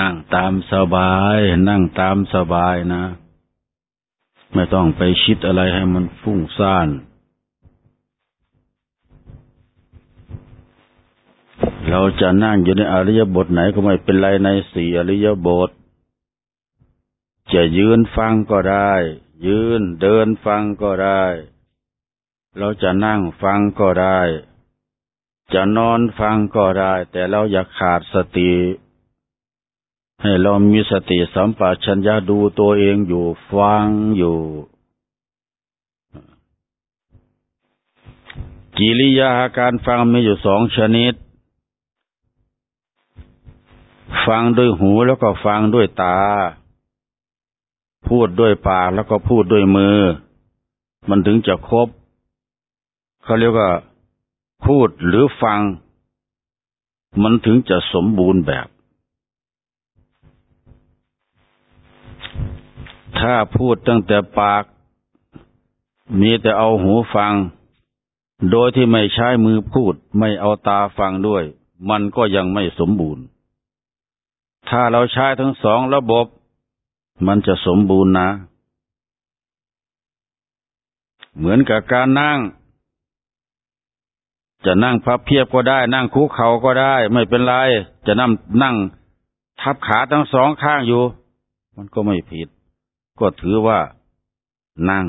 นั่งตามสบาย นั่งตามสบายนะ ไม่ต้องไปคิดอะไรให้มันฟุ้งซ่าน เราจะนั่งอยู่ในอริยบทไหนก็ไม่เป็นไรในสี่อริยบท จะยืนฟังก็ได้ ยืนเดินฟังก็ได้ เราจะนั่งฟังก็ได้ จะนอนฟังก็ได้ แต่เราอย่าขาดสติ ให้เรามีสติสัมปชัญญะดูตัวเองอยู่ฟังอยู่ กิริยาการฟังมีอยู่สองชนิด ฟังด้วยหูแล้วก็ฟังด้วยตา พูดด้วยปากแล้วก็พูดด้วยมือ มันถึงจะครบเขาเรียกว่า พูดหรือฟัง มันถึงจะสมบูรณ์แบบ ถ้าพูดตั้งแต่ปาก มีแต่เอาหูฟัง โดยที่ไม่ใช้มือพูด ไม่เอาตาฟังด้วย มันก็ยังไม่สมบูรณ์ ถ้าเราใช้ทั้งสองระบบ มันจะสมบูรณ์นะ เหมือนกับการนั่ง จะนั่งพับเพียบก็ได้ นั่งคุกเข่าก็ได้ ไม่เป็นไร จะนั่งนั่ง ทับขาทั้งสองข้างอยู่ มันก็ไม่ผิด ก็ถือว่า นั่ง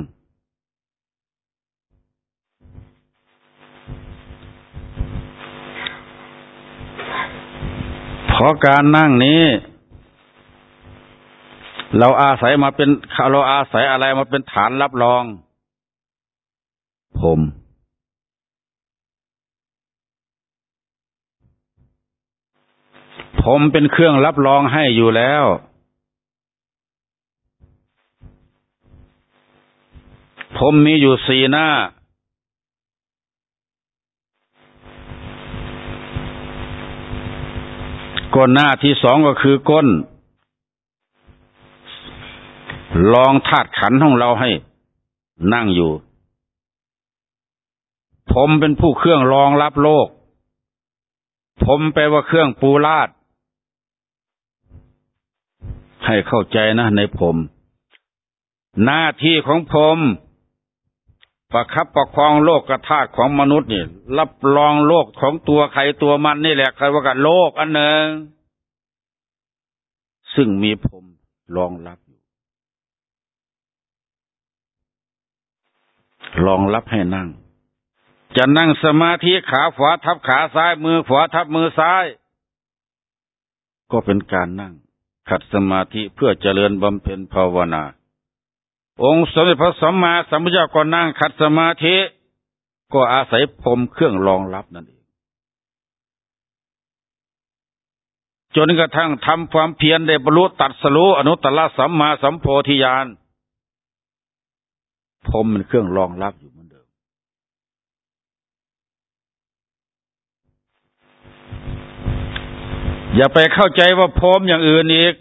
เพราะการนั่งนี้ เราอาศัยมาเป็นเราอาศัยอะไรมาเป็นฐานรับรอง ผมผมเป็นเครื่องรับรองให้อยู่แล้ว ผมมีอยู่สี่หน้า ก้นหน้าที่สองก็คือก้น ลองธาตุขันของเราให้ นั่งอยู่ ผมเป็นผู้เครื่องรองรับโลก ผมแปลว่าเครื่องปูลาดให้เข้าใจนะในผม หน้าที่ของผม ประคับประคองโลกกระทาของมนุษย์นี่ รับรองโลกของตัวใครตัวมันนี่แหละใครว่ากันโลกอันหนึ่งซึ่งมีผมรองรับอยู่รองรับให้นั่ง จะนั่งสมาธิขาขวาทับขาซ้ายมือขวาทับมือซ้าย ก็เป็นการนั่ง ขัดสมาธิเพื่อเจริญบำเพ็ญภาวนา องค์สมเด็จพระสัมมาสัมพุทธเจ้าก็นั่งขัดสมาธิ ก็อาศัยพรมเครื่องรองรับนั่นเอง จนกระทั่งทำความเพียรได้บรรลุตัดสรู้อนุตตรสัมมาสัมโพธิญาณพรมเป็นเครื่องรองรับอยู่เหมือนเดิม อย่าไปเข้าใจว่าพรมอย่างอื่นอีก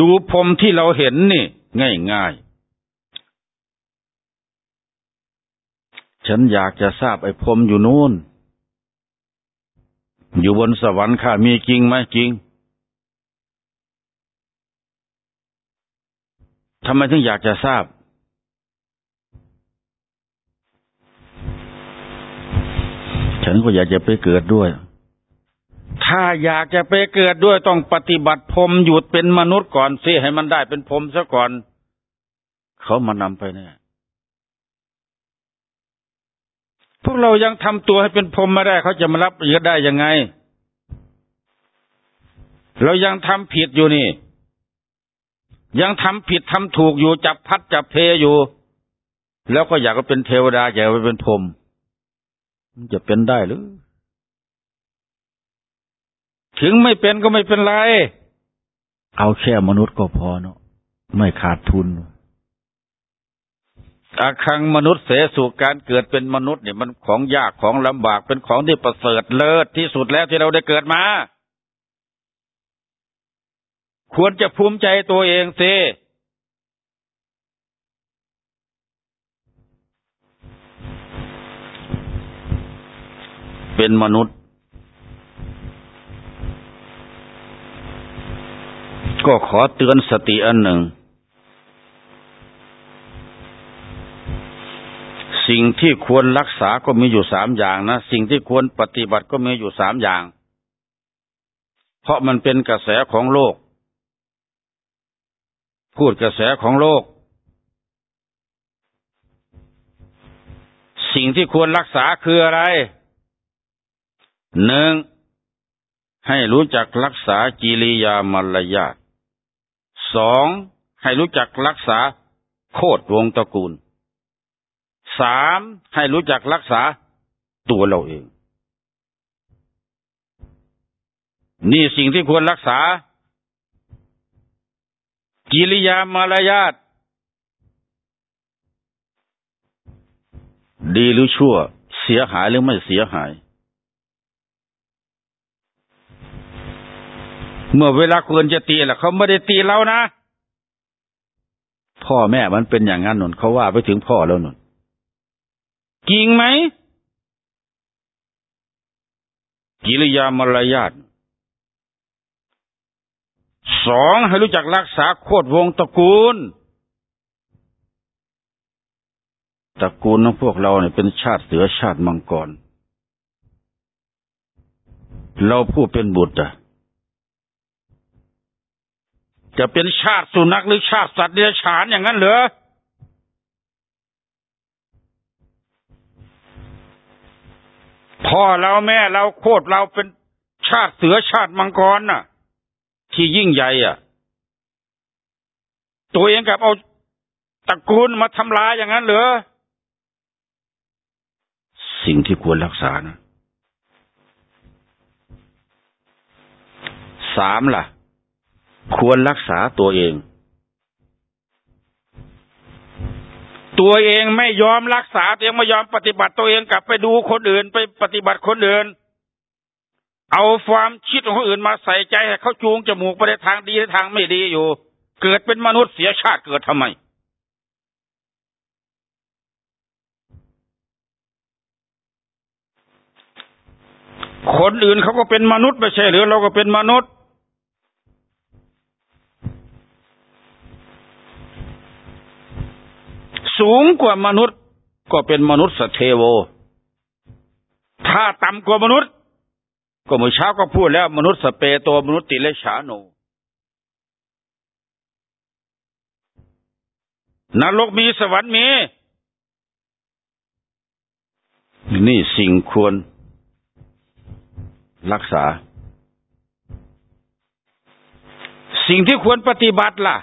ดูพรมที่เราเห็นนี่ ง่ายง่ายฉันอยากจะทราบไอ้พรมอยู่นู่น อยู่บนสวรรค์ข้ามีจริงไหมจริงทำไมถึงอยากจะทราบ ฉันก็อยากจะไปเกิดด้วย ถ้าอยากจะไปเกิดด้วยต้องปฏิบัติพรมหยุดเป็นมนุษย์ก่อนสิให้มันได้เป็นพรมซะก่อน เขามานำไปเนี่ยพวกเรายังทำตัวให้เป็นพรมไม่ได้ เขาจะมารับเยอะได้ยังไง เรายังทำผิดอยู่นี่ ยังทำผิดทำถูกอยู่จับพัดจับเพอยู่ แล้วก็อยากจะเป็นเทวดาอยากจะเป็นพรมมันจะเป็นได้หรือ ถึงไม่เป็นก็ไม่เป็นไร เอาแค่มนุษย์ก็พอเนาะไม่ขาดทุนอาคังมนุษย์เสสุการเกิดเป็นมนุษย์เนี่ยมันของยากของลำบากเป็นของที่ประเสริฐเลิศที่สุดแล้วที่เราได้เกิดมา ควรจะภูมิใจตัวเองสิเป็นมนุษย์ ก็ขอเตือนสติอันหนึ่ง สิ่งที่ควรรักษาก็มีอยู่สามอย่างนะ สิ่งที่ควรปฏิบัติก็มีอยู่สามอย่าง เพราะมันเป็นกระแสของโลก พูดกระแสของโลก สิ่งที่ควรรักษาคืออะไรหนึ่งให้รู้จักรักษากิริยามารยาท สองให้รู้จักรักษาโคดวงตระกูลสามให้รู้จักรักษาตัวเราเอง นี่สิ่งที่ควรรักษา กิริยามารยาทดีหรือชั่ว เสียหายหรือไม่เสียหาย เมื่อเวลาควรจะตีแหละเขาไม่ได้ตีเรานะ พ่อแม่มันเป็นอย่างนั้นหนุนเขาว่าไปถึงพ่อแล้วหนุนจริงไหมกิริยามารยาทสองให้รู้จักรักษาโคดวงตระกูล ตระกูลของพวกเราเนี่ยเป็นชาติเสือชาติมังกร เราผู้เป็นบุตรอะ จะเป็นชาติสุนัขหรือชาติสัตว์เดรัจฉานอย่างนั้นเหรอพ่อเราแม่เราโคตรเราเป็นชาติเสือชาติมังกรน่ะ ที่ยิ่งใหญ่อะ ตัวเองกับเอาตระกูลมาทำลายอย่างนั้นเหรอสิ่งที่ควรรักษานะสามล่ะ ควรรักษาตัวเอง ตัวเองไม่ยอมรักษาตัวเองไม่ยอมปฏิบัติตัวเองกลับไปดูคนอื่นไปปฏิบัติคนอื่น เอาความคิดของคนอื่นมาใส่ใจให้เขาจูงจมูกไปในทางดีในทางไม่ดีอยู่ เกิดเป็นมนุษย์เสียชาติเกิดทำไมคนอื่นเขาก็เป็นมนุษย์ไม่ใช่หรือเราก็เป็นมนุษย์ สูงกว่ามนุษย์ ก็เป็นมนุษย์สเทโว ถ้าต่ำกว่ามนุษย์ ก็เมื่อเช้าก็พูดแล้วมนุษย์สเปโตมนุษย์ติเลชาโนนรกมีสวรรค์มี นี่สิ่งควรรักษา สิ่งที่ควรปฏิบัติล่ะ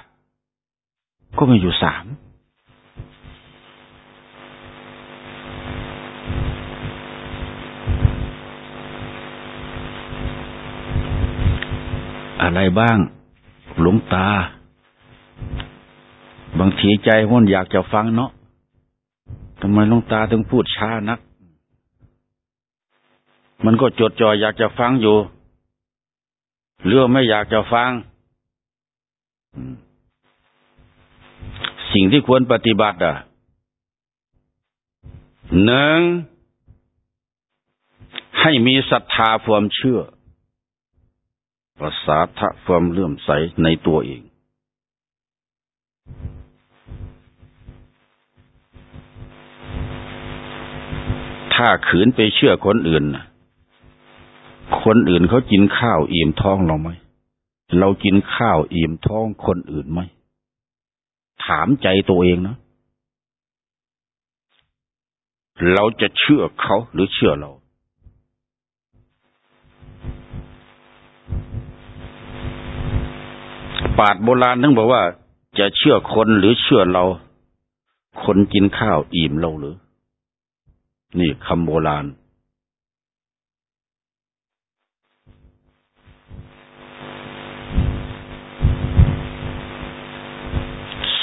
ก็มีอยู่สาม อะไรบ้าง หลวงตา บางทีใจมันอยากจะฟังเนาะทำไมหลวงตาถึงพูดช้านัก มันก็จดจ่ออยากจะฟังอยู่หรือไม่อยากจะฟัง สิ่งที่ควรปฏิบัติ อะหนึ่งให้มีศรัทธาความเชื่อ ประสาทะความเลื่อมใสในตัวเอง ถ้าขืนไปเชื่อคนอื่น คนอื่นเขากินข้าวอิ่มท้องเราไหม เรากินข้าวอิ่มท้องคนอื่นไหม ถามใจตัวเองนะ เราจะเชื่อเขาหรือเชื่อเรา ปาดโบราณทั้งบอกว่า จะเชื่อคนหรือเชื่อเรา คนกินข้าวอิ่มเราหรือ นี่คำโบราณ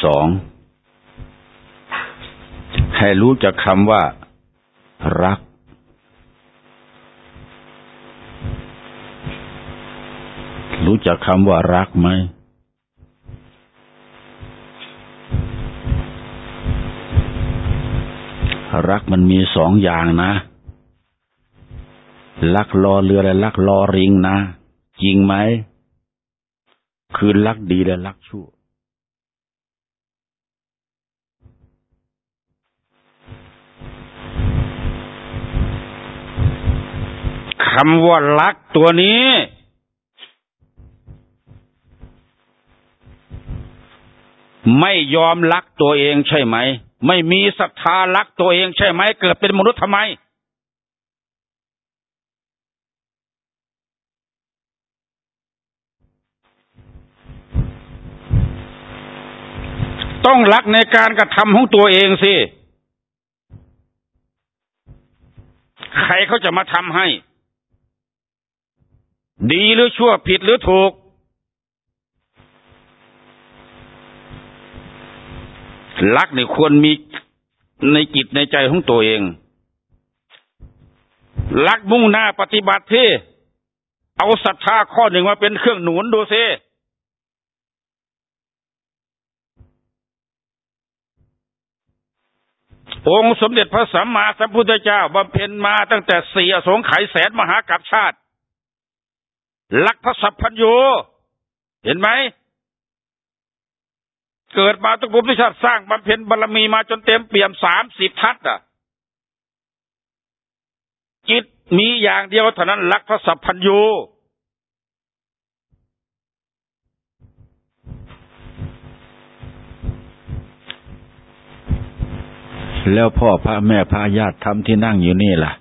สอง ให้รู้จักคำว่า รักรู้จักคำว่ารักไหม รักมันมีสองอย่างนะรักรอเรือและรักรอริงนะจริงไหมคือรักดีและรักชั่ว คำว่ารักตัวนี้ ไม่ยอมรักตัวเองใช่ไหม ไม่มีศรัทธารักตัวเองใช่ไหมเกิดเป็นมนุษย์ทำไม ต้องรักในการกระทำของตัวเองสิ ใครเขาจะมาทำให้ ดีหรือชั่วผิดหรือถูก รักในควรมีในจิตในใจของตัวเอง รักมุ่งหน้าปฏิบัติที่เอาศรัทธาข้อหนึ่งมาเป็นเครื่องหนุนดูซิองค์สมเด็จพระสัมมาสัมพุทธเจ้าบำเพ็ญมาตั้งแต่สี่อสงไขยแสนมหากัปชาติลักพระสัพพัญญูเห็นไหม เกิดมาตุกภพทุกชาติสร้างบำเพ็ญบารมีมาจนเต็มเปี่ยมสามสิบทัศน์อะจิตมีอย่างเดียวเท่านั้นลักพระสัพพัญญูแล้วพ่อพระแม่พระญาติทำที่นั่งอยู่นี่ล่ะ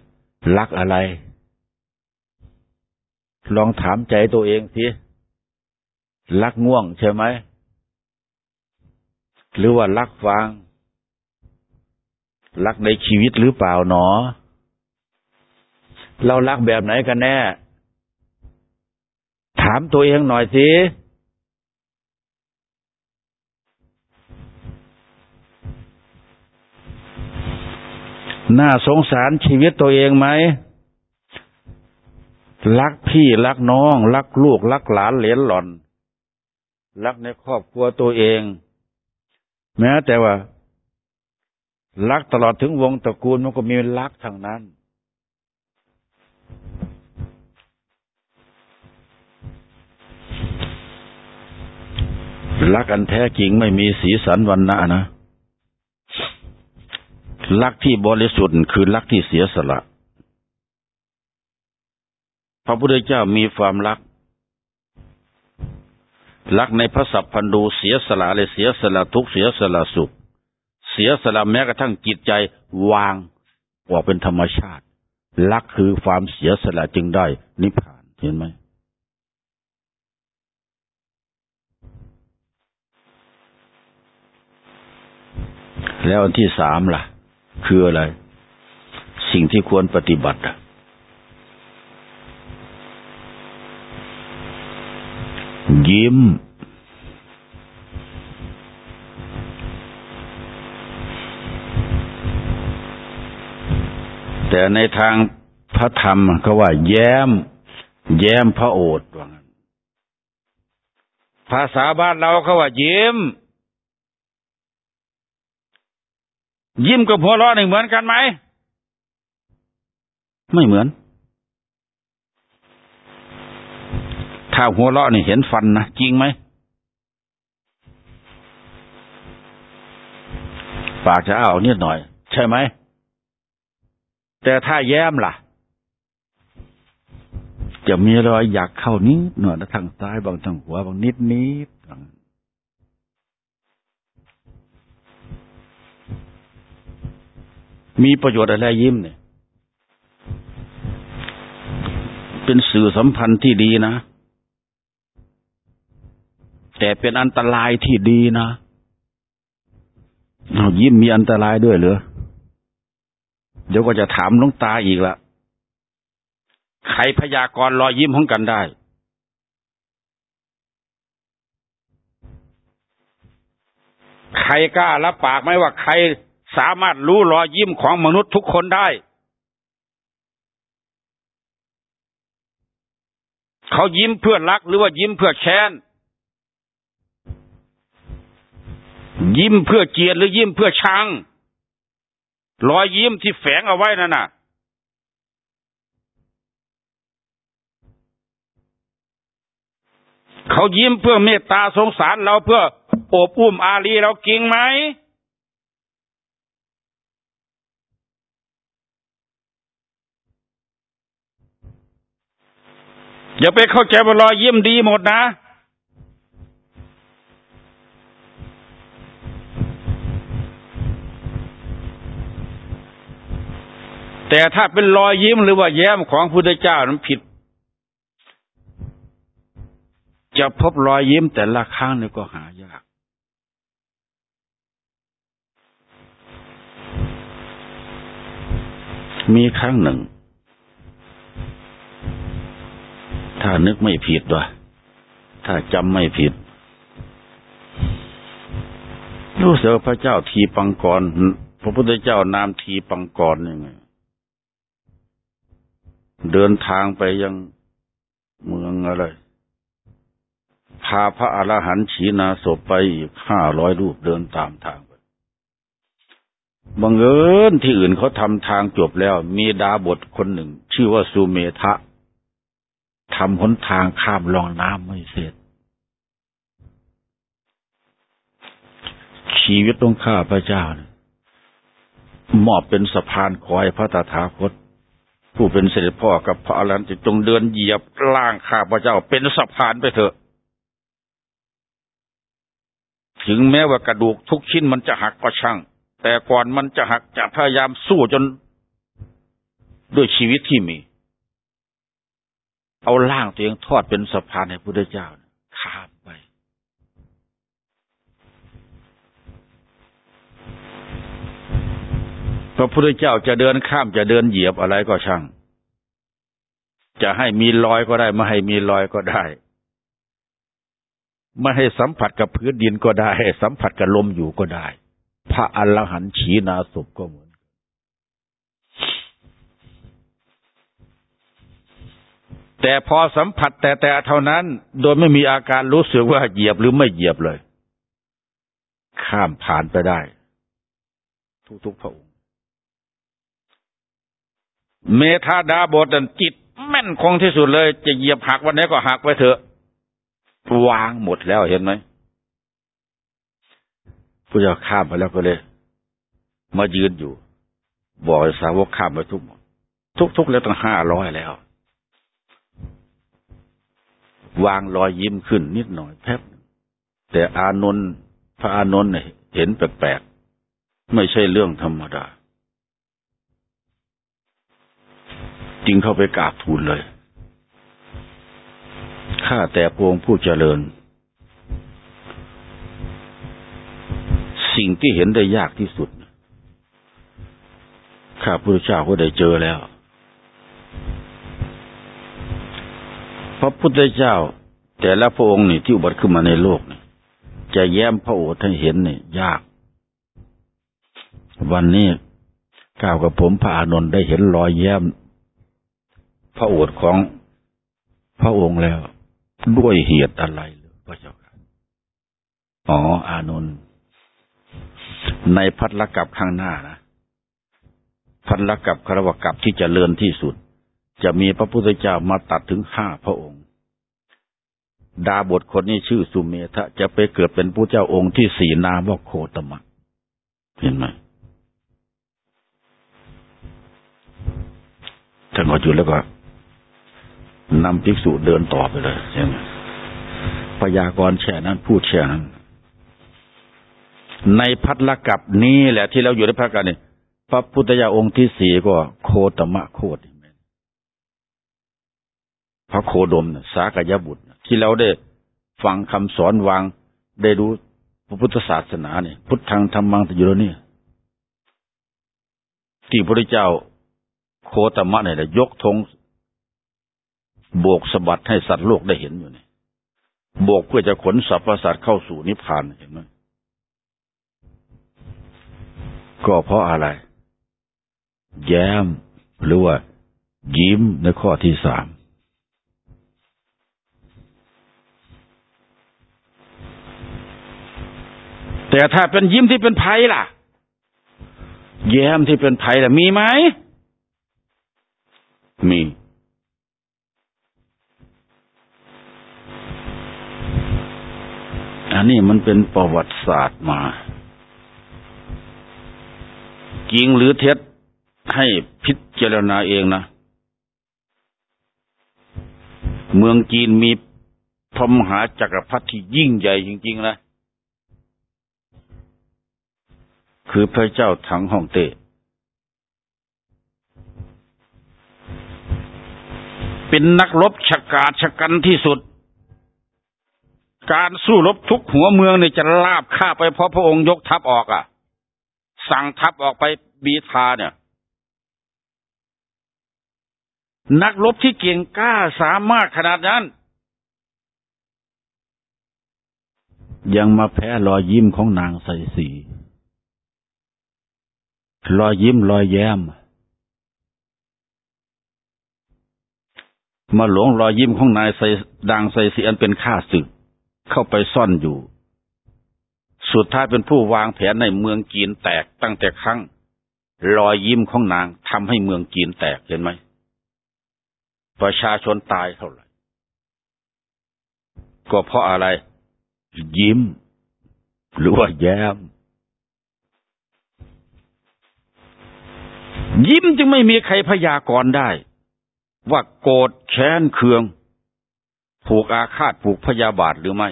รักอะไร ลองถามใจตัวเองสิรักง่วงใช่ไหม หรือว่ารักฟังรักในชีวิตหรือเปล่าหนอ เรารักแบบไหนกันแน่ ถามตัวเองหน่อยสิน่าสงสารชีวิตตัวเองไหม รักพี่รักน้อง รักลูก รักหลานเหลนหล่อน รักในครอบครัวตัวเอง แม้แต่ว่า รักตลอดถึงวงตระกูลมันก็มีรักทางนั้น รักอันแท้จริงไม่มีสีสันวันณะนะรักที่บริสุทธิ์คือรักที่เสียสละ พระพุทธเจ้ามีความรัก รักในพระสัพพันดูเสียสละเลยเสียสละทุกเสียสละสุข เสียสละแม้กระทั่งจิตใจวางออกเป็นธรรมชาติรักคือความเสียสละจึงได้ นิพพานเห็นไหมแล้วอันที่สามล่ะ คืออะไร สิ่งที่ควรปฏิบัติอะ ยิ้ม แต่ในทางพระธรรมเขาว่า แย้ม แย้มพระโอษฐ์ว่างั้นภาษาบ้านเราเขาว่ายิ้ม ยิ้มกับหัวเราะนี่เหมือนกันไหม ไม่เหมือน ถ้าหัวเราะนี่เห็นฟันนะจริงไหมปากจะอ้าวนิดหน่อย ใช่ไหม แต่ถ้าแย้มล่ะ จะมีรอยอยากเข้านิดหน่อยนะทางซ้ายบางทางขวาบางนิดนิดมีประโยชน์อะไรยิ้มเนี่ย เป็นสื่อสัมพันธ์ที่ดีนะ แต่เป็นอันตรายที่ดีนะเอายิ้มมีอันตรายด้วยเหรอเดี๋ยวก็จะถามลุงตาอีกละใครพยากรณ์รอยยิ้มของกันได้ ใครกล้ารับปากไหมว่าใครสามารถรู้รอยยิ้มของมนุษย์ทุกคนได้ เขายิ้มเพื่อรักหรือว่ายิ้มเพื่อแค้น ยิ้มเพื่อเกียรติหรือยิ้มเพื่อชังรอยยิ้มที่แฝงเอาไว้นั่นน่ะ เขายิ้มเพื่อเมตตาสงสารเราเพื่อโอบอุ้มอารีเราจริงไหมอย่าไปเข้าใจว่ารอยยิ้มดีหมดนะ แต่ถ้าเป็นรอยยิ้มหรือว่าแย้มของพุทธเจ้านั้นผิด จะพบรอยยิ้มแต่ละครั้งนี่ก็หายาก มีครั้งหนึ่ง ถ้านึกไม่ผิดวะถ้าจำไม่ผิดรู้สึกพระเจ้าทีปังกร พระพุทธเจ้านามทีปังกรยังไง เดินทางไปยังเมืองอะไร พาพระอรหันต์ฉีนาศพไปอีกห้าร้อยรูปเดินตามทางไปบังเอิญที่อื่นเขาทำทางจบแล้ว มีดาบทคนหนึ่ง ชื่อว่าสุเมทะทำหนทางข้ามลองน้ำไม่เสร็จ ชีวิตต้องข้าพระเจ้าเนี่ยมอบเป็นสะพานคอยพระตถาคต ผู้เป็นเสด็จพ่อกับพระอรหันต์จะจงเดินเหยียบล่างข้าพระเจ้าเป็นสะพานไปเถอะ ถึงแม้ว่ากระดูกทุกชิ้นมันจะหักก็ช่าง แต่ก่อนมันจะหักจะพยายามสู้จนด้วยชีวิตที่มี เอาล่างตัวเองทอดเป็นสะพานให้พระพุทธเจ้าข้าม พระพุทธเจ้าจะเดินข้ามจะเดินเหยียบอะไรก็ช่าง จะให้มีรอยก็ได้ ไม่ให้มีรอยก็ได้ไม่ให้สัมผัสกับพื้นดินก็ได้ สัมผัสกับลมอยู่ก็ได้ พระอรหันต์ฉีนาศพก็เหมือน แต่พอสัมผัสแต่แต่เท่านั้น โดยไม่มีอาการรู้สึกว่าเหยียบหรือไม่เหยียบเลย ข้ามผ่านไปได้ ทุกๆพระองค์ เมธาดาบทนั้นจิตแม่นคงที่สุดเลย จะเหยียบหักวันไหนก็หักไปเถอะวางหมดแล้วเห็นไหมผู้เจ้าข้ามไปแล้วก็เลย มายืนอยู่ บอกสาวกข้ามไปทุกหมดทุกแล้วตั้งห้าร้อยแล้ว วางรอยยิ้มขึ้นนิดหน่อยแป๊บแต่อานนท์พระอานนท์เห็นแปลกๆไม่ใช่เรื่องธรรมดา จึงเข้าไปกราบทูลเลย ข้าแต่พระองค์ผู้เจริญ สิ่งที่เห็นได้ยากที่สุด ข้าพระเจ้าก็ได้เจอแล้ว พระพุทธเจ้า แต่ละพระองค์นี่ที่อุบัติขึ้นมาในโลกนี่จะแย้มพระโอษฐ์ให้เห็นนี่ยาก วันนี้ก้าวกับผมพระอานนท์ได้เห็นรอยแย้ม พระโอษฐ์ของพระองค์แล้ว ด้วยเหตุอะไรหรือพระเจ้าค่ะอ๋อ อานนท์ในพัทลกับข้างหน้านะพัทลกับคารวกับที่จเจริญที่สุด จะมีพระพุทธเจ้ามาตัดถึงห้าพระองค์ ดาบทคนนี้ชื่อสุเมธะจะไปเกิดเป็นผู้เจ้าองค์ที่สี่นามว่าโคตมะเห็นไหมท่านก็จุดแล้วก็ นำภิกษุเดินต่อไปเลยใช่ไหมพยากรณ์แช่นั้นพูดแช่นั้น ในพัทละกับนี้แหละที่เราอยู่ในพระกันนี่พระพุทธเจ้าองค์ที่สี่ก็โคตมะโคตพระโคดมสากยบุตร ที่เราได้ฟังคำสอนวางได้รู้พระพุทธศาสนาเนี่ยพุทธังธรรมังตอยู่แล้วนี่ที่พระเจ้าโคตมะเนี่ยยกธง โบกสะบัดให้สัตว์โลกได้เห็นอยู่นี่โบกเพื่อจะขนสรรพสัตว์เข้าสู่นิพพานเห็นไหมก็เพราะอะไร แย้มหรือว่า ยิ้มในข้อที่สามแต่ถ้าเป็นยิ้มที่เป็นภัยล่ะ แย้มที่เป็นภัยล่ะมีไหมมี อันนี้มันเป็นประวัติศาสตร์มา จริงหรือเท็จให้พิจารณาเองนะ เมืองจีนมีพมหาจักรพรรดิที่ยิ่งใหญ่จริง ๆ นะ คือพระเจ้าถังฮ่องเต้เป็นนักรบฉกาจฉกันที่สุด การสู้รบทุกหัวเมืองเนี่ยจะลาบข้าไปเพราะพระองค์ยกทัพออกอะ สั่งทัพออกไปบีทาเนี่ย นักรบที่เก่งกล้าสามารถขนาดนั้น ยังมาแพ้รอยยิ้มของนางใสสีรอยยิ้มรอยแย้ม มาหลงรอยยิ้มของนายใสดังใสสีอันเป็นข้าศึก เข้าไปซ่อนอยู่ สุดท้ายเป็นผู้วางแผนในเมืองจีนแตกตั้งแต่ครั้ง รอยยิ้มของนางทำให้เมืองจีนแตกเห็นไหม ประชาชนตายเท่าไหร่ ก็เพราะอะไร ยิ้ม หรือว่าแย้ม ยิ้มจึงไม่มีใครพยากรณ์ได้ ว่าโกรธแค้นเคือง ผูกอาฆาตผูกพยาบาทหรือไม่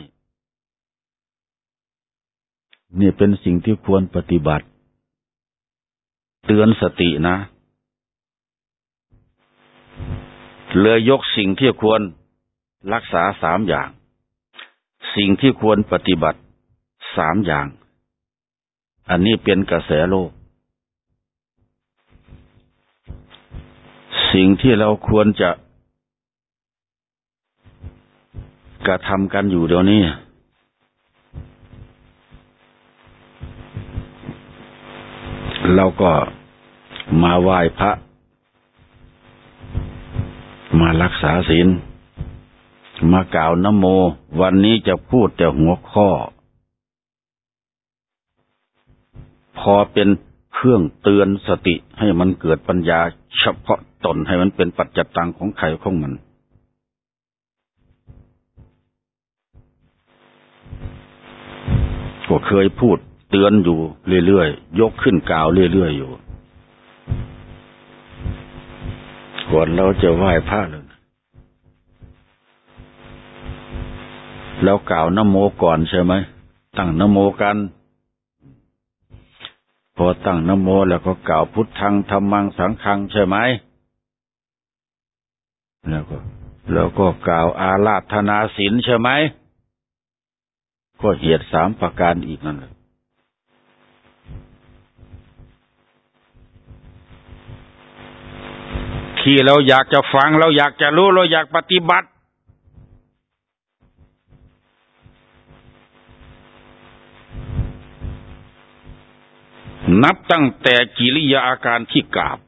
นี่เป็นสิ่งที่ควรปฏิบัติ เตือนสตินะ เลยยกสิ่งที่ควรรักษาสามอย่าง สิ่งที่ควรปฏิบัติสามอย่าง อันนี้เป็นกระแสโลก สิ่งที่เราควรจะ กระทำกันอยู่เดี๋ยวนี้ เราก็มาไหว้พระ มารักษาศีล มากล่าวนโม วันนี้จะพูดแต่หัวข้อ พอเป็นเครื่องเตือนสติให้มันเกิดปัญญาเฉพาะตนให้มันเป็นปัจจตังของใครของมัน ก็เคยพูดเตือนอยู่เรื่อยๆ ยกขึ้นกล่าวเรื่อยๆอยู่ ก่อนเราจะไหว้พระเลยแล้วกล่าวนโมก่อนใช่ไหม ตั้งนโมกัน พอตั้งนโมแล้วก็กล่าวพุทธังธรรมังสังฆังใช่ไหม แล้วก็ แล้วก็กล่าวอาราธนาศีลใช่ไหม ก็เหตุสามประการอีกนั่นแหละที่เราอยากจะฟังเราอยากจะรู้เราอยากปฏิบัติ นับตั้งแต่กิริยาอาการที่กราบ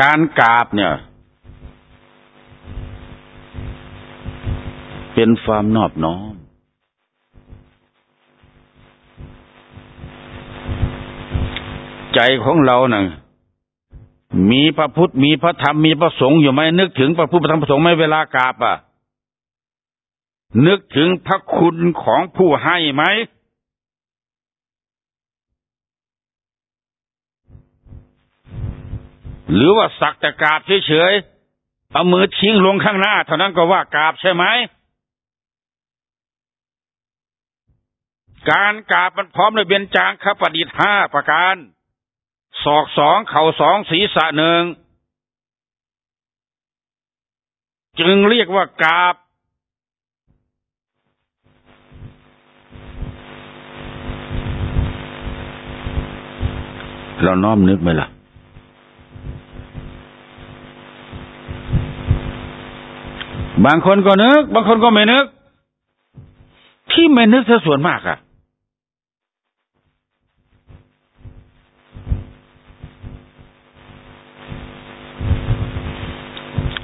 การกราบเนี่ย เป็นความนอบน้อม ใจของเรานะ่ะมีพระพุทธมีพระธรรมมีพระสงฆ์อยู่ไหมนึกถึงพระพุทธพระธรรมพระสงฆ์ไหมเวลากราบอะ นึกถึงพระคุณของผู้ให้ไหม หรือว่าสักแต่กราบเฉยๆเอามือทิ้งลงข้างหน้า เท่านั้นก็ว่ากราบใช่ไหมการกราบมันพร้อมด้วยเบญจางคประดิษฐ์ห้าประการศอกสองเข่าสองศีรษะหนึ่งจึงเรียกว่ากาบ เราน้อมนึกไหมล่ะ บางคนก็นึก บางคนก็ไม่นึก ที่ไม่นึกซะส่วนมากอะ่ะ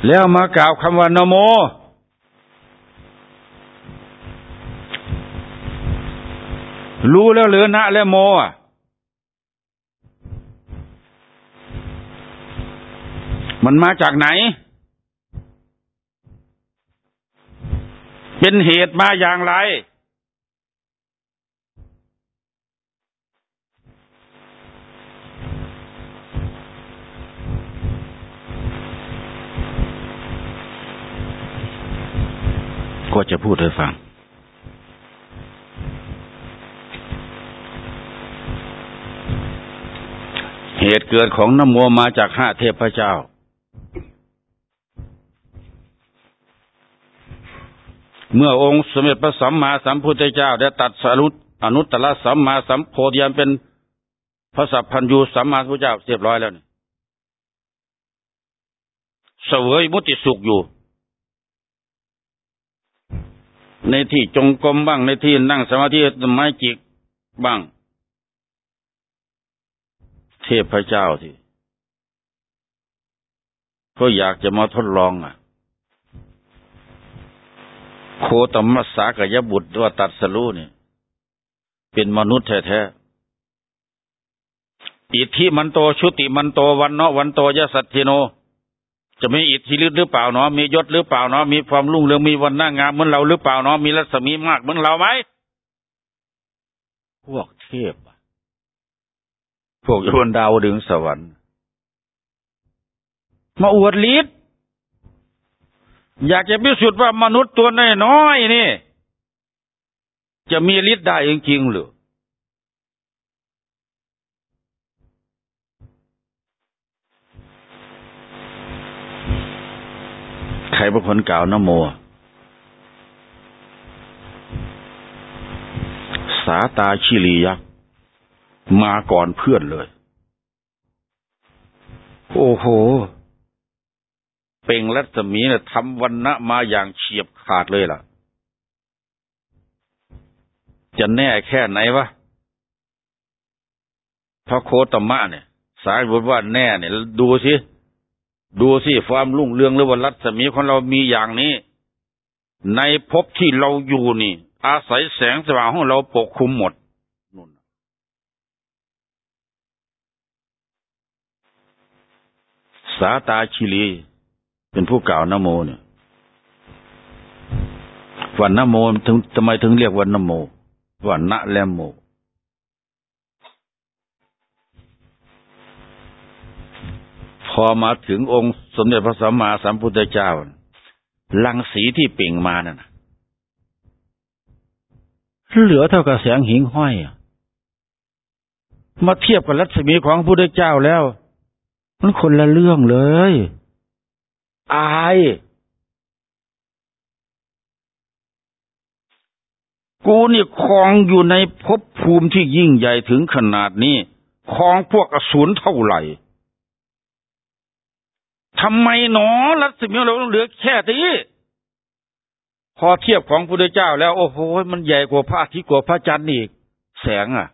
แล้วมากล่าวคำว่านโม รู้แล้วหรือนะและโมอะมันมาจากไหน เป็นเหตุมาอย่างไร ก็จะพูดให้ฟังเหตุเกิดของน้ำมัวมาจากห้าเทพเจ้า เมื่อองค์สมเด็จพระสัมมาสัมพุทธเจ้าได้ตัดสรุปอนุตตรสัมมาสัมโพธิญาณเป็นพระสัพพันยูสัมมาสัมพุทธเจ้าเรียบร้อยแล้วนี่เสวยมุติสุขอยู่ ในที่จงกรมบ้างในที่นั่งสมาธิไม้จิกบ้าง เทพเจ้าที่ก็อยากจะมาทดลองอะ โคตมัสสากยบุตรว่าตัดสรู้นี่เป็นมนุษย์แท้ๆ อิทธิมันโตชุติมันโตวันเนาะวันโตยะสัตถิโน จะมีอิทธิฤทธิ์หรือเปล่าเนาะมียศหรือเปล่าเนาะมีความรุ่งเรืองมีวันหน้างามเหมือนเราหรือเปล่าเนาะมีรัศมีมากเหมือนเราไหมพวกเทพอะพวกยวนดาวดึงสวรรค์มาอวดฤทธิ์ อยากจะพิสูจน์ว่ามนุษย์ตัวน้อยๆนี่ จะมีฤทธิ์ได้จริงๆหรือใครเป็นคนกล่าวนโม สาตาชิลียักษ์มาก่อนเพื่อนเลย โอ้โห เป่งรัศมีเนี่ยทำวันณะมาอย่างเฉียบขาดเลยล่ะ จะแน่แค่ไหนวะพระโคตมะเนี่ย สายบทว่าแน่เนี่ยดูสิดูสิความรุ่งเรืองหรือว่ารัศมีของเรามีอย่างนี้ ในภพที่เราอยู่นี่ อาศัยแสงสว่างของเราปกคลุมหมดนู่นสาตาชิลี เป็นผู้กล่าวนโมเนี่ยวันนโมถึงทำไมถึงเรียกวันนโมวันนะและโมพอมาถึงองค์สมเด็จพระสัมมาสัมพุทธเจ้าลังสีที่เปล่งมานั่นเหลือเท่ากับแสงหิงห้อยมาเทียบกับรัศมีของพระพุทธเจ้าแล้ว มันคนละเรื่องเลย อาย กูนี่คลองอยู่ในภพภูมิที่ยิ่งใหญ่ถึงขนาดนี้คลองพวกอสูรเท่าไหร่ทำไมหนอรัศมีเราเหลือแค่นี้พอเทียบของพระเจ้าแล้ว โอ้โหมันใหญ่กว่าพระอาทิตย์กว่าพระจันทร์อีก แสงอะ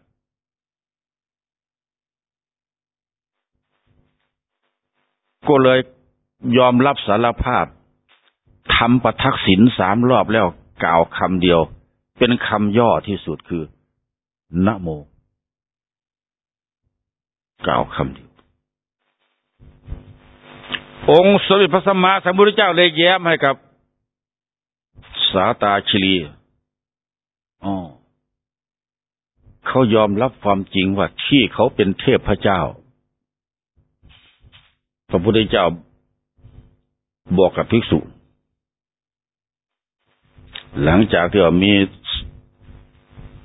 ก็เลย ยอมรับสารภาพทำประทักษิณสามรอบแล้วกล่าวคำเดียว เป็นคำย่อที่สุดคือนะโม กล่าวคำเดียว องค์สมเด็จพระสัมมาสัมพุทธเจ้าเลยแย้มให้กับ สาตาชิลีอ๋อเขายอมรับความจริงว่าที่เขาเป็นเทพพระเจ้า พระพุทธเจ้า บอกกับภิกษุ หลังจากที่มี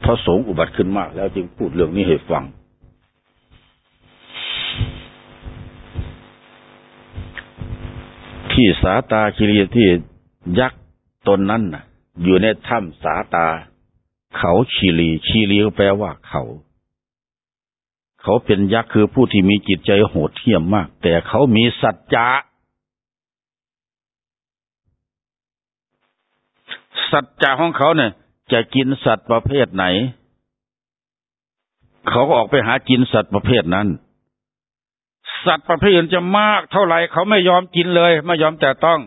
พระสงฆ์อุบัติขึ้นมาก แล้วจึงพูดเรื่องนี้ให้ฟัง ที่สาตาคิรีที่ยักษ์ตนนั้นน่ะอยู่ในถ้ำสาตา เขาชีรีชีรีก็แปลว่าเขา เขาเป็นยักษ์คือผู้ที่มีจิตใจโหดเหี้ยมมาก แต่เขามีสัจจะ สัจจะของเขาเนี่ย จะกินสัตว์ประเภทไหน เขาก็ออกไปหากินสัตว์ประเภทนั้น สัตว์ประเภทอื่นจะมากเท่าไหร่เขาไม่ยอมกินเลย ไม่ยอมแต่ต้อง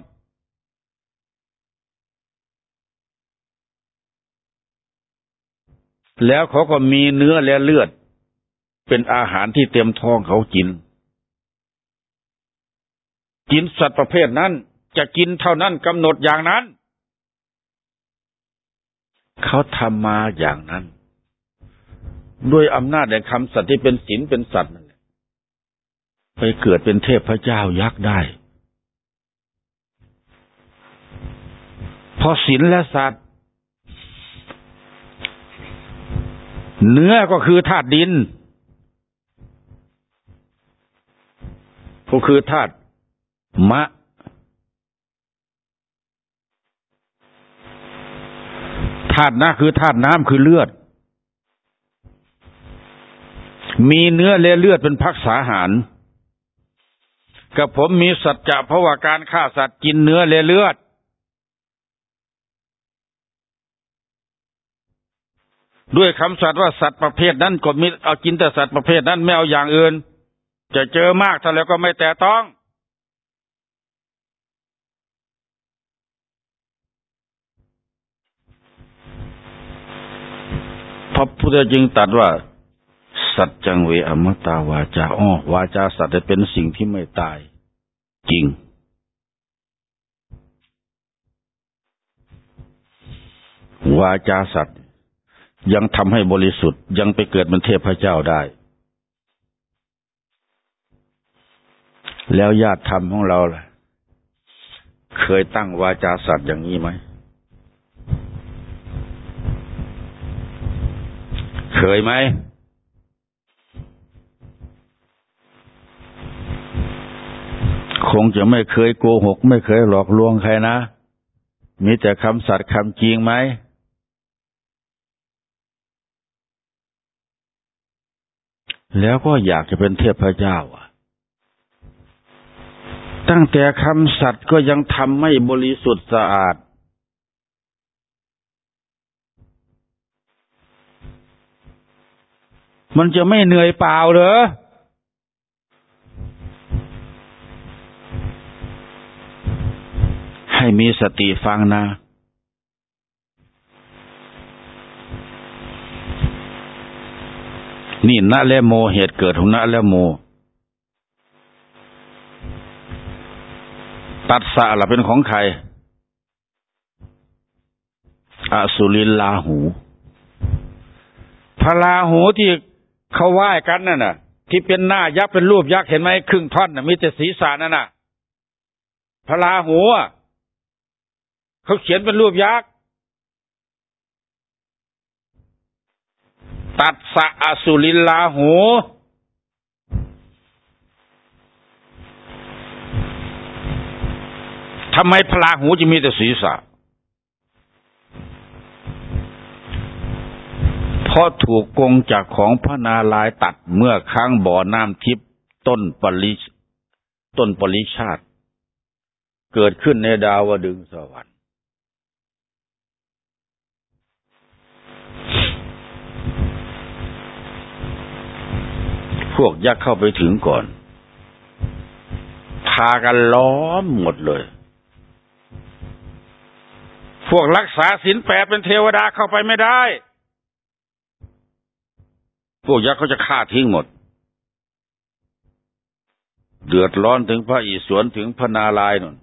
แล้วเขาก็มีเนื้อและเลือด เป็นอาหารที่เต็มท้องเขากิน กินสัตว์ประเภทนั้น จะกินเท่านั้นกำหนดอย่างนั้น เขาทำมาอย่างนั้น ด้วยอำนาจแห่งคำสัตย์ที่เป็นศีลเป็นสัตว์นั่นไปเกิดเป็นเทพพระเจ้ายักษ์ได้พอศีลและสัตว์เนื้อก็คือธาตุดิน ก็คือธาตุมะ ธาตุน้ำคือธาตุน้ำคือเลือด มีเนื้อและเลือดเป็นพักษาหารกับผมมีสัจจะเพราะว่าการฆ่าสัตว์กินเนื้อและเลือด ด้วยคำสัตว์ว่าสัตว์ประเภทนั้นก็มีเอากินแต่สัตว์ประเภทนั้นไม่เอาอย่างอื่น จะเจอมากถ้าแล้วก็ไม่แต่ต้อง พระพุทธจึงตรัสว่า สัจจังเวอมตาวาจาอ้อวาจาสัตว์เป็นสิ่งที่ไม่ตาย จริง วาจาสัตว์ยังทำให้บริสุทธิ์ยังไปเกิดเป็นเทพเจ้าได้ แล้วญาติธรรมของเราล่ะ เคยตั้งวาจาสัตว์อย่างนี้ไหม เคยไหม คงจะไม่เคยโกหก ไม่เคยหลอกลวงใครนะ มีแต่คำสัตย์คำจริงไหม แล้วก็อยากจะเป็นเทพเจ้าอะ ตั้งแต่คำสัตย์ก็ยังทำไม่บริสุทธิ์สะอาด มันจะไม่เหนื่อยเปล่าเหรอให้มีสติฟังนะ นี่นะและโมเหตุเกิดของนะและโม ตัดสะละเป็นของใครอสุลินลาหู พระลาหูที่ เขาไหว้กันนั่นน่ะ ที่เป็นหน้ายักษ์เป็นรูปยักษ์เห็นไหมครึ่งท่อนน่ะมีแต่ศีรษะนั่นน่ะพระลาหูเขาเขียนเป็นรูปยักษ์ตัดสะอสุลินลาหูทำไมพระลาหูจะมีแต่ศีรษะ ราะถูกกงจากของพระนาลายตัดเมื่อค้างบ่อน้ำทิพย์ต้นปริต้นปริชาติ เกิดขึ้นในดาวดึงสวรรค์ พวกยักษ์เข้าไปถึงก่อน พากันล้อมหมดเลย พวกรักษาศีลแปดเป็นเทวดาเข้าไปไม่ได้ พวกยักษ์เขาจะฆ่าทิ้งหมด เดือดร้อนถึงพระอิศวรถึงพระนาลายนน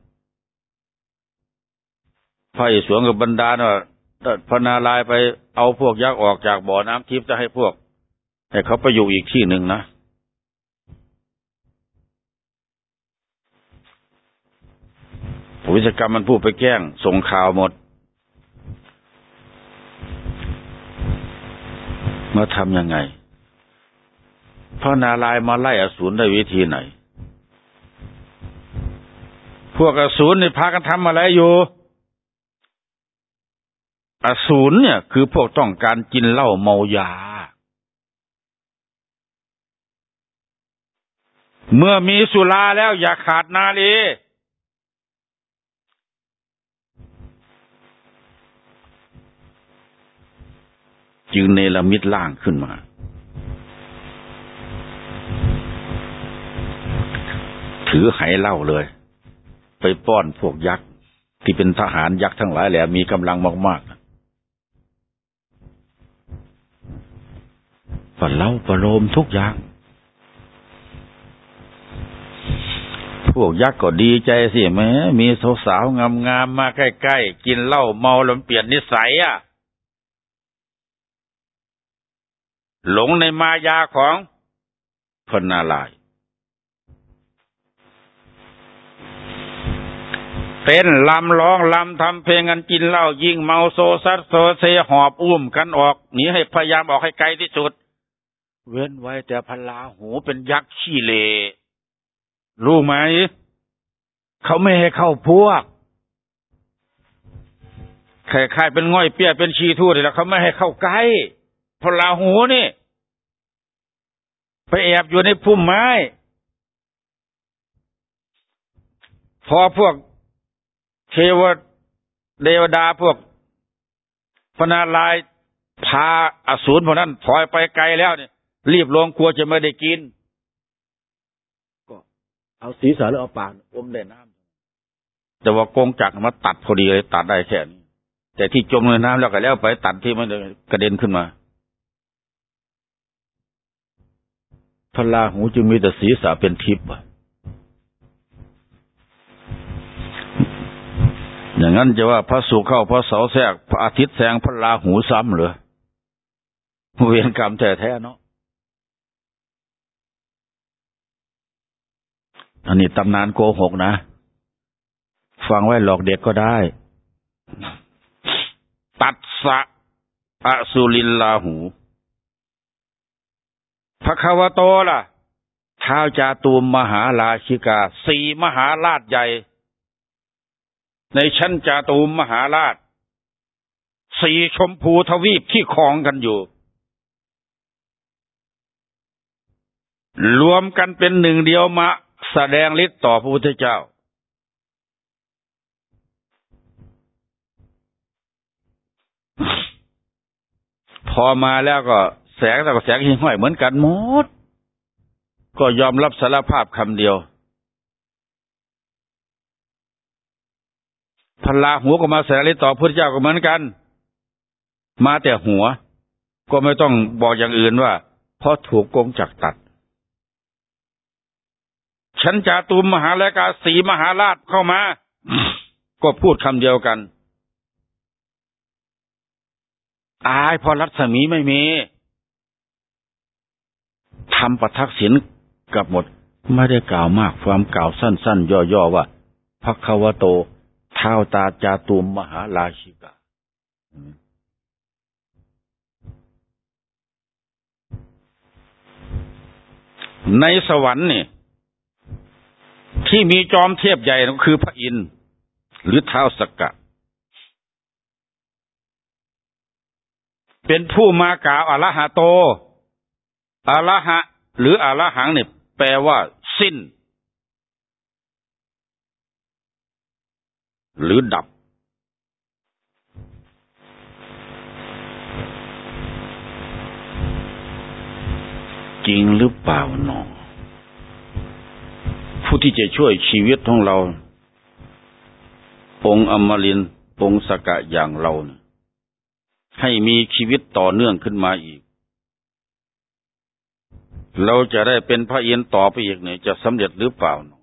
พระอิศวรกับบรรดาเนาะพระนาลายไปเอาพวกยักษ์ออกจากบ่อน้ำทิพย์จะให้พวกให้เขาไปอยู่อีกที่หนึ่งนะวิศกรรมมันพูดไปแกล้งส่งข่าวหมด มาทำยังไง พระนารายมาไล่อสูรได้วิธีไหน พวกอสูรนี่พากันทำอะไรอยู่ อสูรเนี่ย คือพวกต้องการกินเหล้าเมายา เมื่อมีสุราแล้วอย่าขาดนาลีจึงเนรมิตล่างขึ้นมา ถือไหเล่าเลย ไปป้อนพวกยักษ์ที่เป็นทหารยักษ์ทั้งหลายแหละมีกำลังมากๆปะเล่าประโลมทุกอย่างพพวกยักษ์ก็ดีใจสิแม้มีสาวๆงามๆมาใกล้ๆ กินเหล้าเมาแล้วเปลี่ยนนิสัยอะ หลงในมายาของพนาลาย เต้นลำร้องลำทำเพลงกันกินเหล้ายิงเมาโซซัดโซเซหอบอุ้มกันออกหนีให้พยายามออกให้ไกลที่สุด เว้นไว้แต่พลาหูเป็นยักษ์ขี้เลรู้ไหม เขาไม่ให้เข้าพวกใครๆเป็นง่อยเปี้ยเป็นชีทูดแล้วเขาไม่ให้เข้าใกล้พลาหูนี่ ไปแอบอยู่ในพุ่มไม้ พอพวก เทวเดวดาพวกพนาลายพาอสูรพวกนั้นถอยไปไกลแล้วเนี่ยรีบลงครัวจะไม่ได้กิน ก็ เอาศีรษะหรือเอาปากอมได้น้ำแต่ว่ากงจักรมาตัดพอดีเลยตัดได้แค่นี้แต่ที่จมในน้ำแล้วก็แล้วไปตัดที่มันกระเด็นขึ้นมาพระลาหูจึงมีแต่ศีรษะเป็นทิพย์ อย่างนั้นจะว่าพระสุขเข้าพระเสาแทรกพระอาทิตย์แสงพระลาหูซ้ำเหรอเวียนกรรมแท้ๆเนาะอันนี้ตำนานโกหกนะ ฟังไว้หลอกเด็กก็ได้ ตัดสะอสุลินลาหู พระคาวโตล่ะท้าวจาตูมมหาราชิกา สี่มหาราชใหญ่ ในชั้นจาตูมมหาราช สี่ชมพูทวีปที่คลองกันอยู่ รวมกันเป็นหนึ่งเดียวมาแสดงฤทธิ์ต่อพระพุทธเจ้า พอมาแล้วก็แสงแต่ก็แสงหิ่งห้อยเหมือนกันหมด ก็ยอมรับสารภาพคำเดียว พลาหัวก็มาแสริต่อพระเจ้าก็เหมือนกัน มาแต่หัว ก็ไม่ต้องบอกอย่างอื่นว่า เพราะถูกโกงจักตัด ฉันจาตุมมหาลกาสีมหาราชเข้ามา ก็พูดคำเดียวกัน อายพอรัศมีไม่มีทำประทักษิณกับหมด ไม่ได้กล่าวมากความกล่าวสั้น ๆ ย่อ ๆ ว่าพระควโต ท้าตาจาตุมมหาราชิกาในสวรรค์นี่ที่มีจอมเทพใหญ่ก็คือพระอินทร์หรือเท้าสกกะ เป็นผู้มากล่าวอรหะโตอรหะ หรืออรหังเนี่ยแปลว่า สิ้น หรือดับ จริงหรือเปล่าหนอผู้ที่จะช่วยชีวิตของเรา องค์อมรินองค์สกะอย่างเรานี่ยให้มีชีวิตต่อเนื่องขึ้นมาอีก เราจะได้เป็นพระเอินต่อไปอีกเนี่ยจะสำเร็จหรือเปล่าอ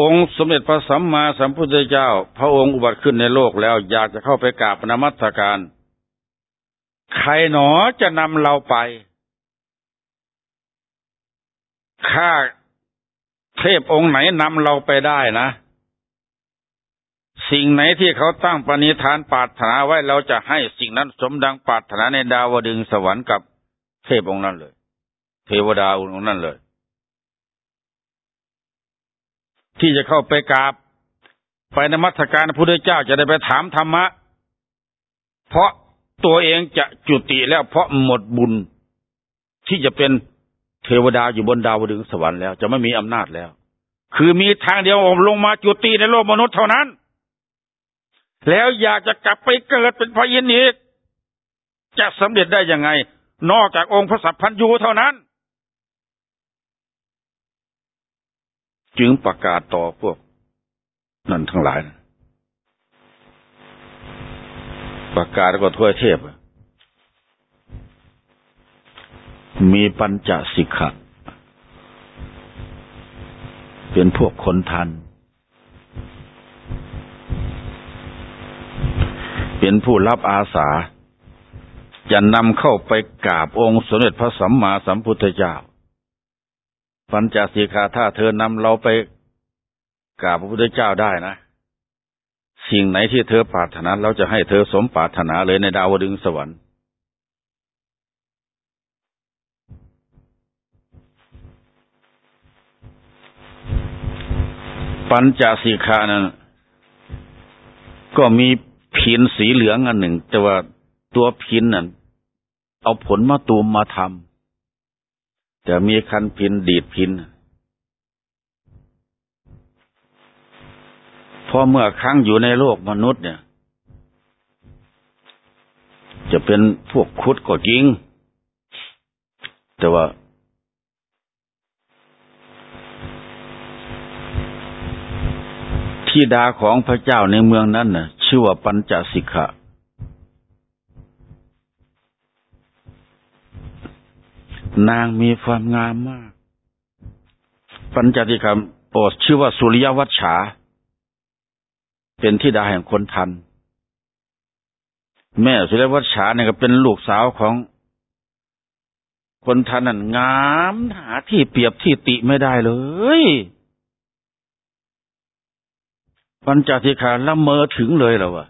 องค์สมเด็จพระสัมมาสัมพุทธเจ้า พระองค์อุบัติขึ้นในโลกแล้วอยากจะเข้าไปกราบนมัสการ ใครหนอจะนำเราไป ข้าเทพองค์ไหนนำเราไปได้นะ สิ่งไหนที่เขาตั้งปณิธานปาถนาไว้เราจะให้สิ่งนั้นสมดังปาถนาในดาวดึงสวรรค์กับเทพองค์นั้นเลย เทวดาองค์นั้นเลย ที่จะเข้าไปกราบไปนมัสการพระพุทธเจ้าจะได้ไปถามธรรมะ เพราะตัวเองจะจุติแล้วเพราะหมดบุญ ที่จะเป็นเทวดาอยู่บนดาวดึงสวรรค์แล้ว จะไม่มีอำนาจแล้ว คือมีทางเดียวอมลงมาจุติในโลกมนุษย์เท่านั้น แล้วอยากจะกลับไปเกิดเป็นพระยินอีกจะสำเร็จได้ยังไง นอกจากองค์พระสัพพัญญูเท่านั้น จึงประกาศต่อพวกนั่นทั้งหลาย ประกาศก็ทั่วเทพ มีปัญจสิกขะเป็นพวกคนทัน เป็นผู้รับอาสา จะนำเข้าไปกราบองค์สมเด็จพระสัมมาสัมพุทธเจ้า ปัญจสิกขาถ้าเธอนำเราไปกราบพระพุทธเจ้าได้นะ สิ่งไหนที่เธอปรารถนาเราจะให้เธอสมปรารถนาเลยในดาวดึงสวรรค์ ปัญจสีขานั้นก็มีพินสีเหลืองอันหนึ่ง แต่ว่าตัวพินนั้นเอาผลมะตูมมาทำ แต่มีคันพินดีดพินพอเมื่อครั้งอยู่ในโลกมนุษย์เนี่ย จะเป็นพวกคุดก็จริง แต่ว่าธิดาของพระเจ้าในเมืองนั้นน่ะ ชื่อว่าปัญจสิกขะ นางมีความงามมาก ปัญจสิกขะโอชื่อว่าสุริยวัชชา เป็นธิดาแห่งคนทัน แม่สุริยวัชชาเนี่ยก็เป็นลูกสาวของคนทันนั่นงามหาที่เปรียบที่ติไม่ได้เลยปัญจสิขาละเมอถึงเลยแล้ววะ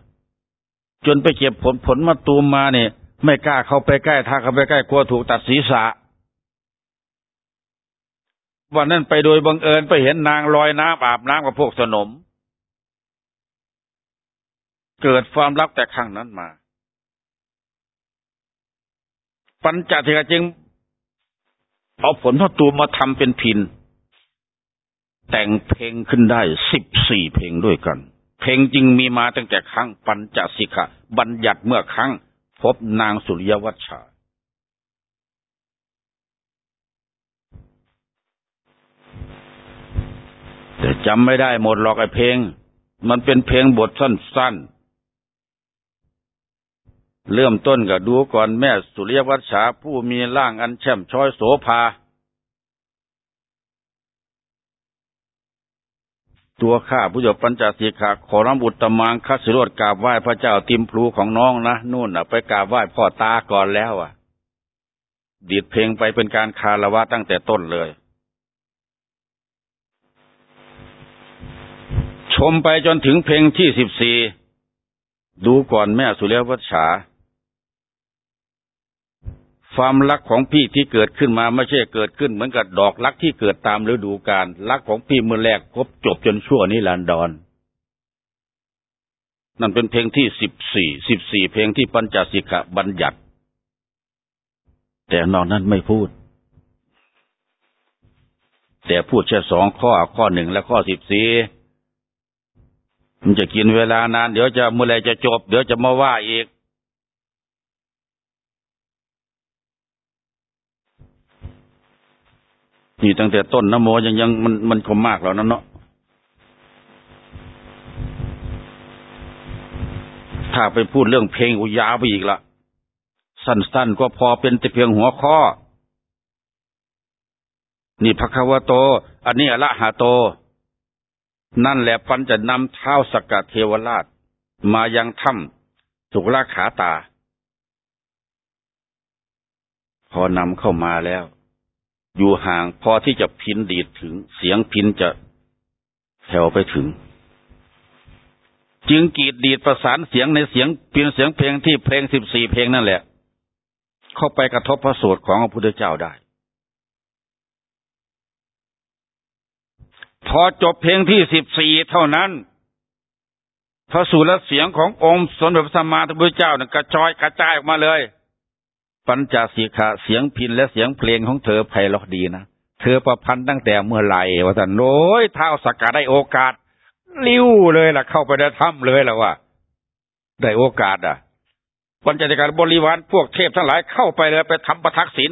จนไปเก็บผลผลมาตูมมาเนี่ย ไม่กล้าเข้าไปใกล้ถ้าเข้าไปใกล้กลัวถูกตัดศีรษะ วันนั้นไปโดยบังเอิญไปเห็นนางลอยน้ำอาบน้ำกับพวกสนม เกิดความรักแต่ครั้งนั้นมา ปัญจสิกาจึงเอาผลพระตูมมาทำเป็นพิน แต่งเพลงขึ้นได้สิบสี่เพลงด้วยกัน เพลงจริงมีมาตั้งแต่ครั้งปัญจสิกะบัญญัติเมื่อครั้ง พบนางสุริยวัชชา แต่จำไม่ได้หมดหรอกไอ้เพลง มันเป็นเพลงบทสั้นๆ เริ่มต้นก็ดูก่อนแม่สุริยวัชชาผู้มีร่างอันแช่มช้อยโสภา ตัวข้าผู้จบปัญจสีขาขอรับบุตมังคัสรวดกราบไหว้พระเจ้าติมพลูของน้องนะนู่นน่ะ ไปกราบไหว้พ่อตาก่อนแล้วอะ ดีดเพลงไปเป็นการคารวะตั้งแต่ต้นเลย มไปจนถึงเพลงที่สิบสี่ดูก่อนแม่สุริยวัชชาความรักของพี่ที่เกิดขึ้นมาไม่ใช่เกิดขึ้นเหมือนกับดอกรักที่เกิดตามฤดูกาลรักของพี่เมื่อแรกพบจบจนชั่วนิรันดรนั่นเป็นเพลงที่สิบสี่สิบสี่เพลงที่ปัญจสิกะบัญญัติ แต่นอกนั้นไม่พูด แต่พูดแค่สองข้อข้อหนึ่งและข้อสิบสี่ มันจะกินเวลานาน เดี๋ยวจะเมื่อไรจะจบ เดี๋ยวจะมาว่าอีก นี่ตั้งแต่ต้นนโมยังยังมันมันคมมากแล้วนั่นเนาะถ้าไปพูดเรื่องเพลงอุยาวไปอีกละสั้นๆก็พอเป็นแต่เพียงหัวข้อ นี่พระควโต อันนี้อละหาโต นั่นแหละปันจะนำเท้าสกเทวราช มายังถ้ำสุกราขาตา พอนำเข้ามาแล้ว อยู่ห่างพอที่จะพินดีดถึงเสียงพินจะแถวไปถึง จึงกีดดีดประสานเสียงในเสียงเปลี่ยนเสียงเพลงที่เพลงสิบสี่เพลงนั่นแหละ เข้าไปกระทบพระโสดของพระพุทธเจ้าได้ พอจบเพลงที่สิบสี่เท่านั้น พระสุรเสียงขององค์สมเด็จพระสัมมาสัมพุทธเจ้าเนี่ยกระจอยกระจายออกมาเลย ปัญจสีขาเสียงพินและเสียงเพลงของเธอไพเราะดีนะ เธอประพันธ์ตั้งแต่เมื่อไหร่ว่าสันโอ้ยเท้าสักกาได้โอกาส ลิ้วเลยล่ะ เข้าไปในถ้ำเลยล่ะว่าได้โอกาสอะปัญจสิการบริวารพวกเทพทั้งหลายเข้าไปเลยไปทำประทักษิณ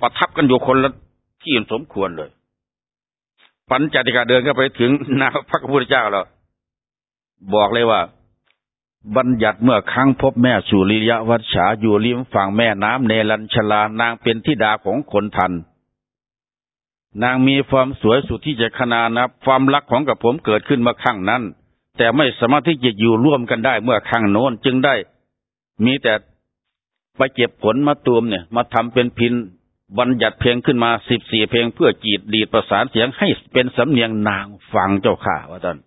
ประทับกันอยู่คนละที่สมควรเลย ปัญจสิกาเดินก็ไปถึงนาพระพุทธเจ้าแล้ว บอกเลยว่า บัญญัติเมื่อครั้งพบแม่สุริยวัชชาอยู่ริมฝั่งแม่น้ำเนลัญชลานางเป็นธิดาของคนทัน นางมีความสวยสุดที่จะขนานับความรักของกับผมเกิดขึ้นมาครั้งนั้น แต่ไม่สามารถที่จะอยู่ร่วมกันได้เมื่อครั้งโน้นจึงได้ มีแต่ไปเก็บผลมาตูมเนี่ย มาทำเป็นพิน บัญญัติเพลงขึ้นมาสิบสี่เพลงเพื่อจีดดีดประสานเสียงให้เป็นสำเนียงนางฟังเจ้าข่าว่าท่าน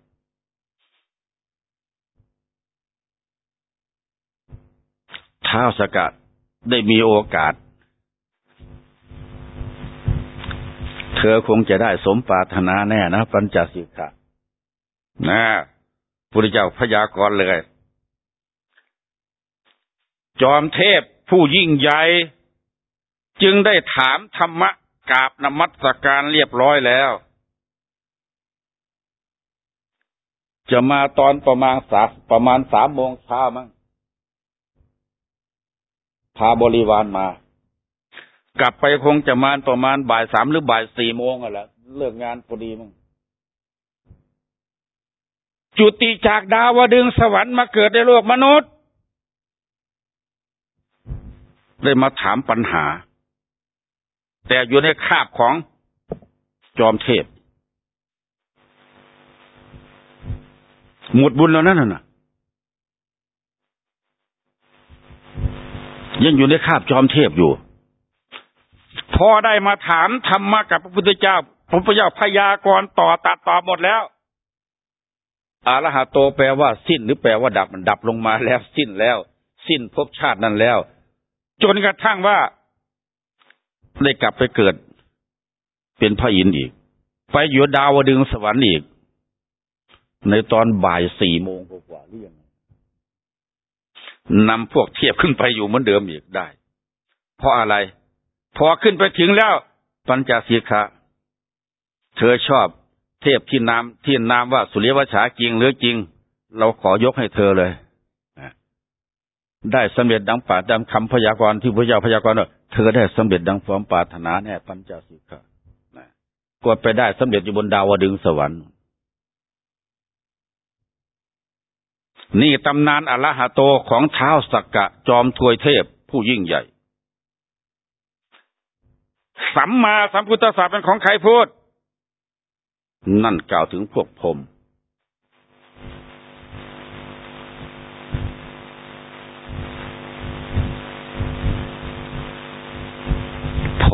ท้าวสกัดได้มีโอกาส เธอคงจะได้สมปรารถนาแน่นะปัญจสิกขานะพุทธเจ้าพยากรณ์เลย จอมเทพผู้ยิ่งใหญ่ จึงได้ถามธรรมะกราบนมัสการเรียบร้อยแล้ว จะมาตอนประมาณสาประมาณสามโมงเช้ามั้งพาบริวารมา กลับไปคงจะมาประมาณบ่ายสามหรือบ่ายสี่โมงอะแหละเลิกงานพอดีมั้งจุติจากดาวดึงสวรรค์มาเกิดในโลกมนุษย์ ได้มาถามปัญหา แต่อยู่ในคาบของจอมเทพ หมดบุญแล้วนั่นน่ะ ยังอยู่ในคาบจอมเทพอยู่ พอได้มาถามธรรมะกับพระพุทธเจ้าพระพุทธเจ้าพยากรณ์ต่อตัดต่อหมดแล้วอารหะโตแปลว่าสิ้นหรือแปลว่าดับมันดับลงมาแล้วสิ้นแล้ว สิ้นภพชาตินั้นแล้ว จนกระทั่งว่า ได้กลับไปเกิด เป็นพระอินทร์อีก ไปอยู่ดาวดึงสวรรค์อีก ในตอนบ่ายสี่โมงกว่าเรื่องนำพวกเทียบขึ้นไปอยู่เหมือนเดิมอีกได้ เพราะอะไร พอขึ้นไปถึงแล้ว ปัญจสีขะเธอชอบเทพที่นามที่นามว่าสุริยวชาจริงหรือจริง เราขอยกให้เธอเลย ได้สำเร็จดังปาดังคำพยากรณ์ที่พระเจ้าพยากรณ์ว่าเธอได้สำเร็จดังความปรารถนาแน่ปัญจสีขะกดไปได้สำเร็จอยู่บนดาวดึงสวรรค์ นี่ตำนานอรหัโตของเท้าสักกะ จอมทวยเทพผู้ยิ่งใหญ่ สัมมาสัมพุทธศาสตร์เป็นของใครพูด นั่นกล่าวถึงพวกพรม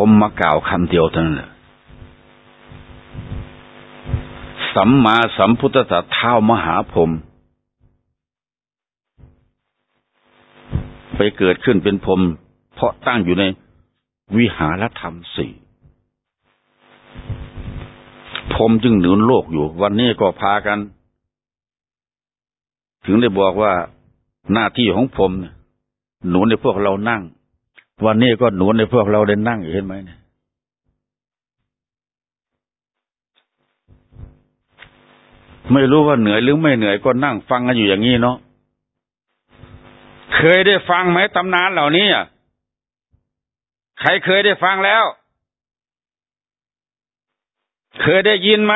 มมากล่าวคำเดียวเท่านั้นสัมมาสัมพุทธศาสตร์เท้ามหาพรมไปเกิดขึ้นเป็นพรมเพราะตั้งอยู่ในวิหารธรรมสี่พรมจึงหนุนโลกอยู่ วันนี้ก็พากัน ถึงได้บอกว่าหน้าที่ของพรมหนุนในพวกเรานั่ง วันนี้ก็หนุนในพวกเราได้นั่งอยู่เห็นไหมเนี่ยไม่รู้ว่าเหนื่อยหรือไม่เหนื่อยก็นั่งฟังกันอยู่อย่างนี้เนาะเคยได้ฟังไหมตำนานเหล่านี้อใครเคยได้ฟังแล้ว เคยได้ยินไหม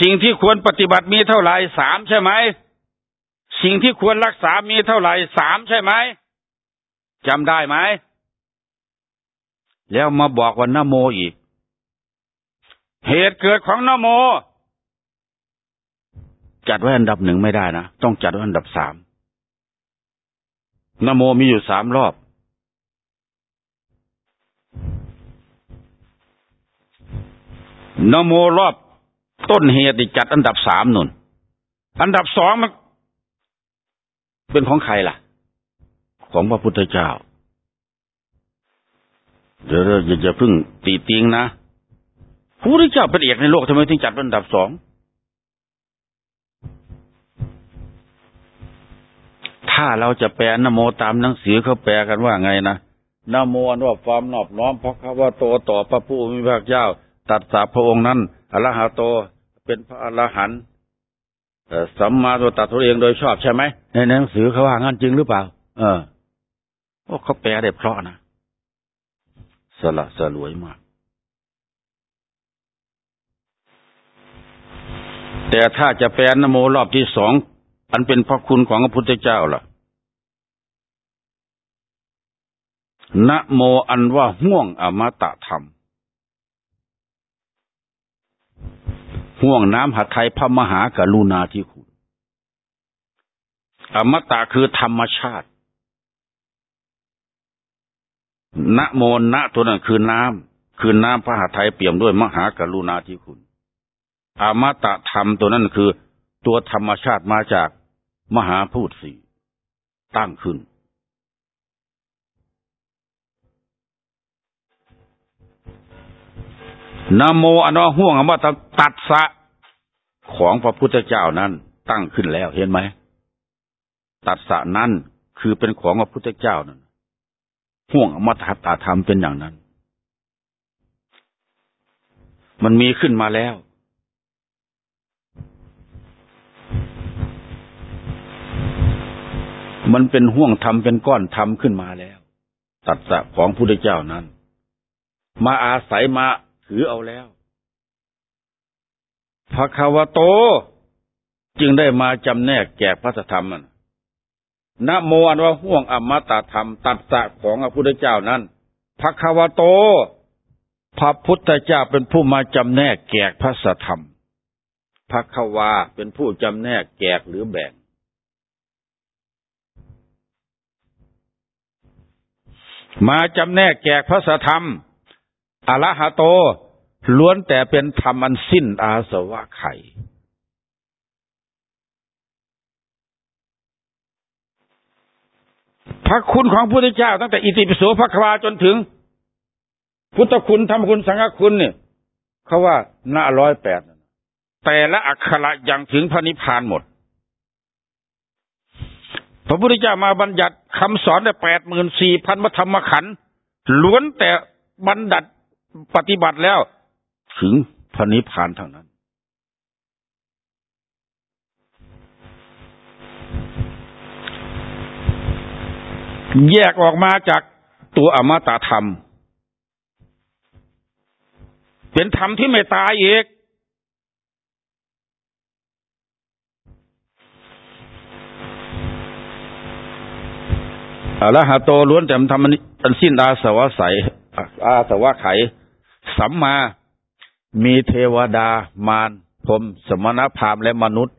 สิ่งที่ควรปฏิบัติมีเท่าไหร่สามใช่ไหม สิ่งที่ควรรักษามีเท่าไหร่สามใช่ไหมจำได้ไหม แล้วมาบอกว่านโมอีก เหตุเกิดของนโม จัดไว้อันดับหนึ่งไม่ได้นะ ต้องจัดไว้อันดับสามนโมมีอยู่สามรอบ นโมรอบต้นเหตุจัดอันดับสามนุน อันดับสองมัน เป็นของใครล่ะ ของพระพุทธเจ้า เดี๋ยวเราจะพึ่งตีติงนะพระพุทธเจ้าเป็นเอกในโลกทำไมถึงจัดอันดับสองถ้าเราจะแปลนโมตามหนังสือเขาแปลกันว่าไงนะนโมนว่าความนอบน้อมเพราะเขาว่าโตต่อพระผู้มีพระเจ้า ตัดสาพระองค์นั้นอรหัโตเป็นพระอรหันต์ สัมมาตัวตัดตัวเองโดยชอบใช่ไหมในหนังสือเขาว่างั้นจริงหรือเปล่า เออโอ้เขาแปลได้เพราะนะสละสลวยมาก แต่ถ้าจะแปลนโมรอบที่สองอันเป็นพระคุณของพระพุทธเจ้าล่ะนะโมอันว่าห่วงอมตะธรรม ห่วงน้ำหัตไทยพระมหากรุณาธิคุณ อมตะคือธรรมชาตินะโมนะตัวนั้นคือน้ำคือน้ำพระหัตถ์ไทยเปี่ยมด้วยมหากรุณาธิคุณอมตะธรรมตัวนั้นคือ ตัวธรรมชาติมาจากมหาพูดสี่ตั้งขึ้น นโมอนอห่วงอมตะตัดสะ ของพระพุทธเจ้านั้นตั้งขึ้นแล้วเห็นไหมตัดสะนั้นคือเป็นของพระพุทธเจ้านั้นห่วงอมตะตาธรรมเป็นอย่างนั้น มันมีขึ้นมาแล้ว มันเป็นห่วงธรรมเป็นก้อนธรรมขึ้นมาแล้ว ตัดสะของพระพุทธเจ้านั้น มาอาศัยมาถือเอาแล้ว พระคาวโต จึงได้มาจำแนกแจกพระธรรมนะโมอันว่าห่วงอมตะธรรม ตัดสะของพระพุทธเจ้านั้นพระคาวโต พระพุทธเจ้าเป็นผู้มาจำแนกแจกพระธรรมพระคาวาเป็นผู้จำแนกแจกหรือแบ่งมาจำแนกแจกพระธรรมอรหะโต ล้วนแต่เป็นธรรมอันสิ้นอาสวะไข พระคุณของพระพุทธเจ้า ตั้งแต่อิติปิโสพระควาจนถึง พุทธคุณธรรมคุณสังฆคุณเนี่ยเขาว่าหน้าร้อยแปดแต่ละอักขระอย่างถึงพระนิพพานหมด พระพุทธเจ้ามาบัญญัติคำสอนได้แปดหมื่นสี่พันธรรมขันธ์ล้วนแต่บัญญัติปฏิบัติแล้ว ถึงพระนิพพานเท่านั้นแยกออกมาจากตัวอมตะธรรม เป็นธรรมที่ไม่ตายอีกอรหัตโตล้วนแต่ทำมันสิ้นอาสวะใสอาสวะไข สัมมา มีเทวดามารพรมสมณพราหมณ์และมนุษย์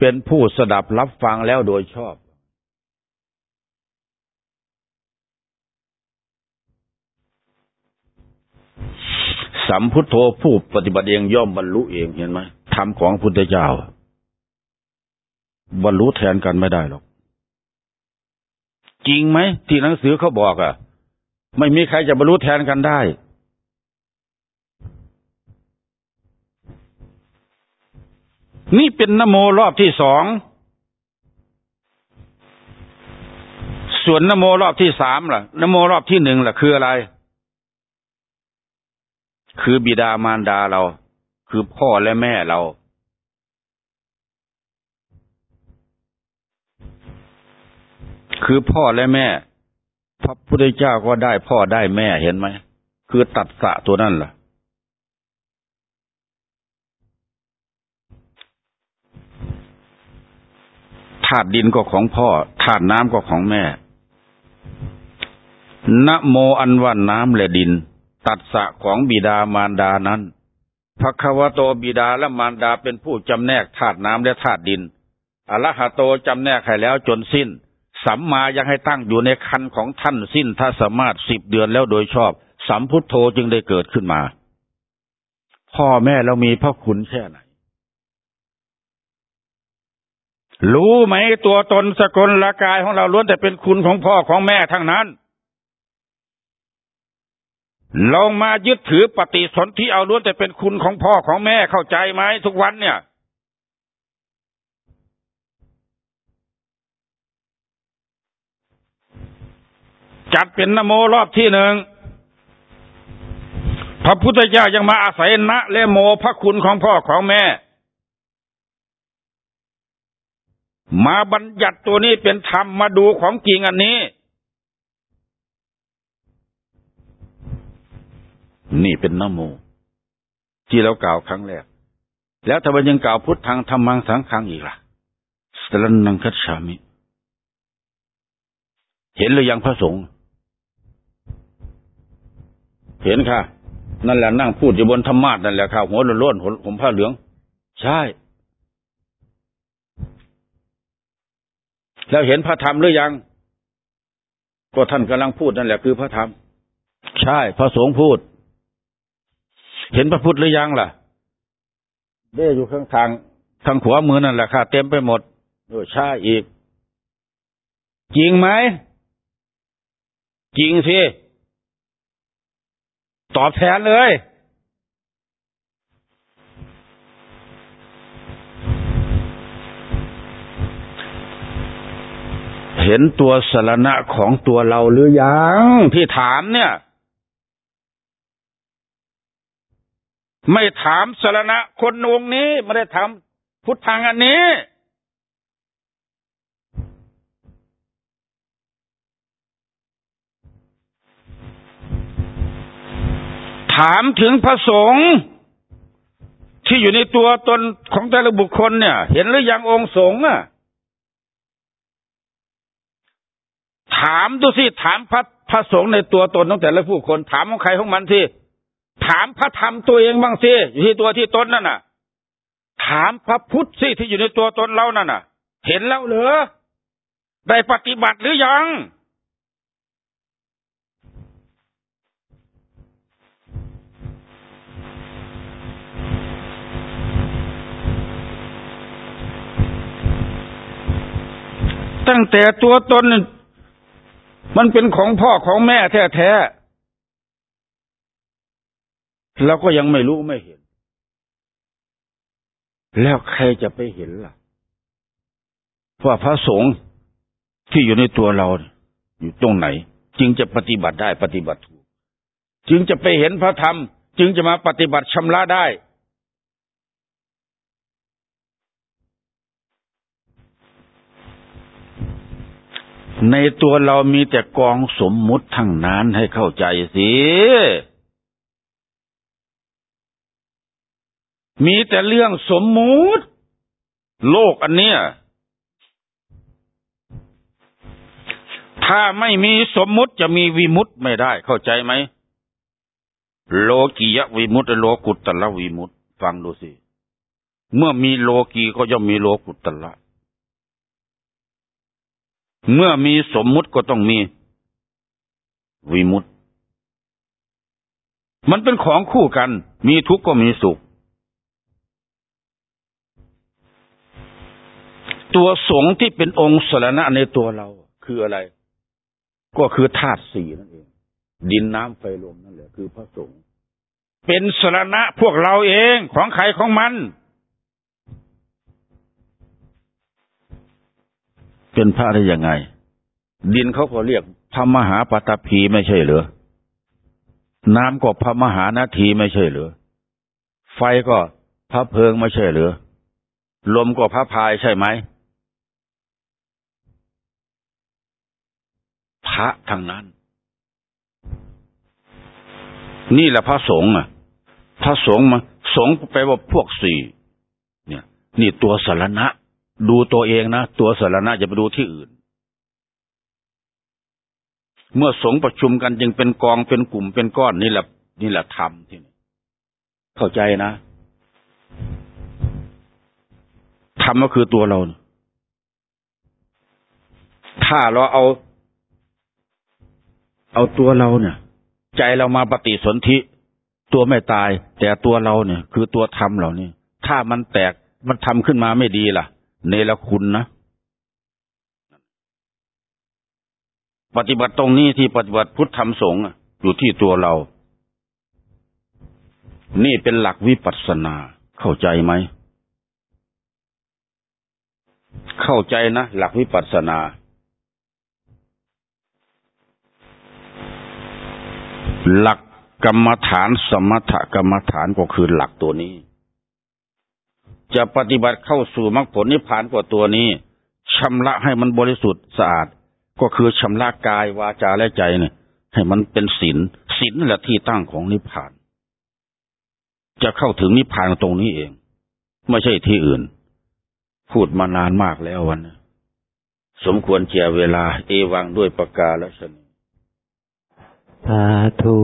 เป็นผู้สดับรับฟังแล้วโดยชอบ สัมพุทโธผู้ปฏิบัติเองย่อมบรรลุเองเห็นไหมธรรมของพุทธเจ้า บรรลุแทนกันไม่ได้หรอก จริงไหมที่หนังสือเขาบอกอะ่ะ ไม่มีใครจะบรรลุแทนกันได้ นี่เป็นนโมรอบที่สอง ส่วนนโมรอบที่สามล่ะนโมรอบที่หนึ่งล่ะ คืออะไร คือบิดามารดาเรา คือพ่อและแม่เรา คือพ่อและแม่ พระพุทธเจ้าก็ได้พ่อได้แม่เห็นไหม คือตัดสะตัวนั่นล่ะาตุดินก็ของพ่อธาตุน้ำก็ของแม่นะโมอันว่าน้ำและดิน ตัดสะของบิดามารดานั้นพระควโตบิดาและมารดาเป็นผู้จำแนกธาตุน้ำและธาตุดินอรหะโตจำแนกให้แล้วจนสิ้น สัมมายังให้ตั้งอยู่ในคันของท่านสิ้นถ้าสามารถสิบเดือนแล้วโดยชอบ สัมพุทโธจึงได้เกิดขึ้นมา พ่อแม่เรามีพระคุณแค่ไหน รู้ไหมตัวตนสกลละกายของเราล้วนแต่เป็นคุณของพ่อของแม่ทั้งนั้นลองมายึดถือปฏิสนธิเอาล้วนแต่เป็นคุณของพ่อของแม่เข้าใจไหมทุกวันเนี่ย จัดเป็นนโมรอบที่หนึ่งพระพุทธเจ้ายังมาอาศัยนะและโมพระคุณของพ่อของแม่ มาบัญญัติตัวนี้เป็นธรรมมาดูของจริงอันนี้ นี่เป็นนโมที่เรากล่าวครั้งแรก แล้วทำไมยังกล่าวพุทธังธรรมังสังขังอีกล่ะสรนังคัจฉามิ เห็นหรือยังพระสงฆ์เห็นค่ะ นั่นแหละนั่งพูดอยู่บนธรรมาสนั่นแหละค่ะหัวโล้นผมผ้าเหลือง ใช่ แล้วเห็นพระธรรมหรือยัง ก็ท่านกำลังพูดนั่นแหละคือพระธรรม ใช่พระสงฆ์พูด เห็นพระพุทธหรือยังล่ะเด้อยู่ข้างทางทางขวามือนั่นแหละค่ะ เต็มไปหมดโอ้ใช่อีก จริงไหม จริงสิ ตอบแทนเลย ห็นตัวสารณะของตัวเราหรือยังที่ถามเนี่ย ไม่ถามสารณะคนองค์นี้ ไม่ได้ถามพุทธังอันนี้ ถามถึงพระสงฆ์ที่อยู่ในตัวตนของแต่ละบุคคลเนี่ย เห็นหรือยังองค์สงฆ์อะ ถามดูสิถามพระพระสงฆ์ในตัวตนของแต่ละผู้คน ถามของใครของมันที่ถามพระธรรมตัวเองบ้างสิอยู่ที่ตัวที่ตนนั่นน่ะ ถามพระพุทธสิที่อยู่ในตัวตนเรานั่นน่ะ เห็นแล้วเหรอได้ปฏิบัติหรือยังตั้งแต่ตัวตน มันเป็นของพ่อของแม่แท้ๆเราก็ยังไม่รู้ไม่เห็น แล้วใครจะไปเห็นล่ะว่าพระสงฆ์ที่อยู่ในตัวเรา อยู่ตรงไหน จึงจะปฏิบัติได้ปฏิบัติถูก จึงจะไปเห็นพระธรรม จึงจะมาปฏิบัติชำระได้ ในตัวเรามีแต่กองสมมุติทั้งนั้นให้เข้าใจสิมีแต่เรื่องสมมุติ โลกอันเนี้ย ถ้าไม่มีสมมุติจะมีวิมุตไม่ได้ เข้าใจไหม โลกียวิมุตติโลกุตตะละวิมุตฟังดูสิ เมื่อมีโลกีก็ย่อมมีโลกุตตะละ เมื่อมีสมมุติก็ต้องมี วิมุตติมันเป็นของคู่กัน มีทุกข์ก็มีสุข ตัวสงฆ์ที่เป็นองค์สรณะในตัวเรา คืออะไร ก็คือธาตุสี่นั่นเอง ดินน้ำไฟลมนั่นแหละคือพระสงฆ์เป็นสรณะพวกเราเองของใครของมัน เป็นพระได้ยังไง ดินเขาก็เรียกพระมหาปตพีไม่ใช่เหรอน้ำก็พระมหานาทีไม่ใช่เหรอไฟก็พระเพลิงไม่ใช่เหรอลมก็พระพายใช่ไหมพระทั้งนั้น นี่แหละพระสงฆ์อะ พระสงฆ์มาสงฆ์ไปว่าพวกสี่เนี่ย นี่ตัวสารณะ ดูตัวเองนะ ตัวสารณะอย่าไปดูที่อื่น เมื่อสงประชุมกันจึงเป็นกองเป็นกลุ่มเป็นก้อนนี่แหละนี่แหละธรรมที่นี่เข้าใจนะธรรมก็คือตัวเรา ถ้าเราเอา เอาตัวเราเนี่ย ใจเรามาปฏิสนธิตัวไม่ตาย แต่ตัวเราเนี่ย คือตัวธรรมเหล่านี้ถ้ามันแตกมันทำขึ้นมาไม่ดีล่ะ เนรคุณนะ ปฏิบัติตรงนี้ที่ปฏิบัติพุทธธรรมสงฆ์อยู่ที่ตัวเรา นี่เป็นหลักวิปัสสนา เข้าใจไหม เข้าใจนะหลักวิปัสสนา หลักกรรมฐานสมถกรรมฐานก็คือหลักตัวนี้ จะปฏิบัติเข้าสู่มรรคผลนิพพานกว่าตัวนี้ชำระให้มันบริสุทธิ์สะอาด ก็คือชำระกายวาจาและใจเนี่ย ให้มันเป็นศีลศีลนั่นแหละที่ตั้งของนิพพาน จะเข้าถึงนิพพานตรงนี้เอง ไม่ใช่ที่อื่น พูดมานานมากแล้ววันนะสมควรเจียเวลา เอวังด้วยประกาศและสนสาธุ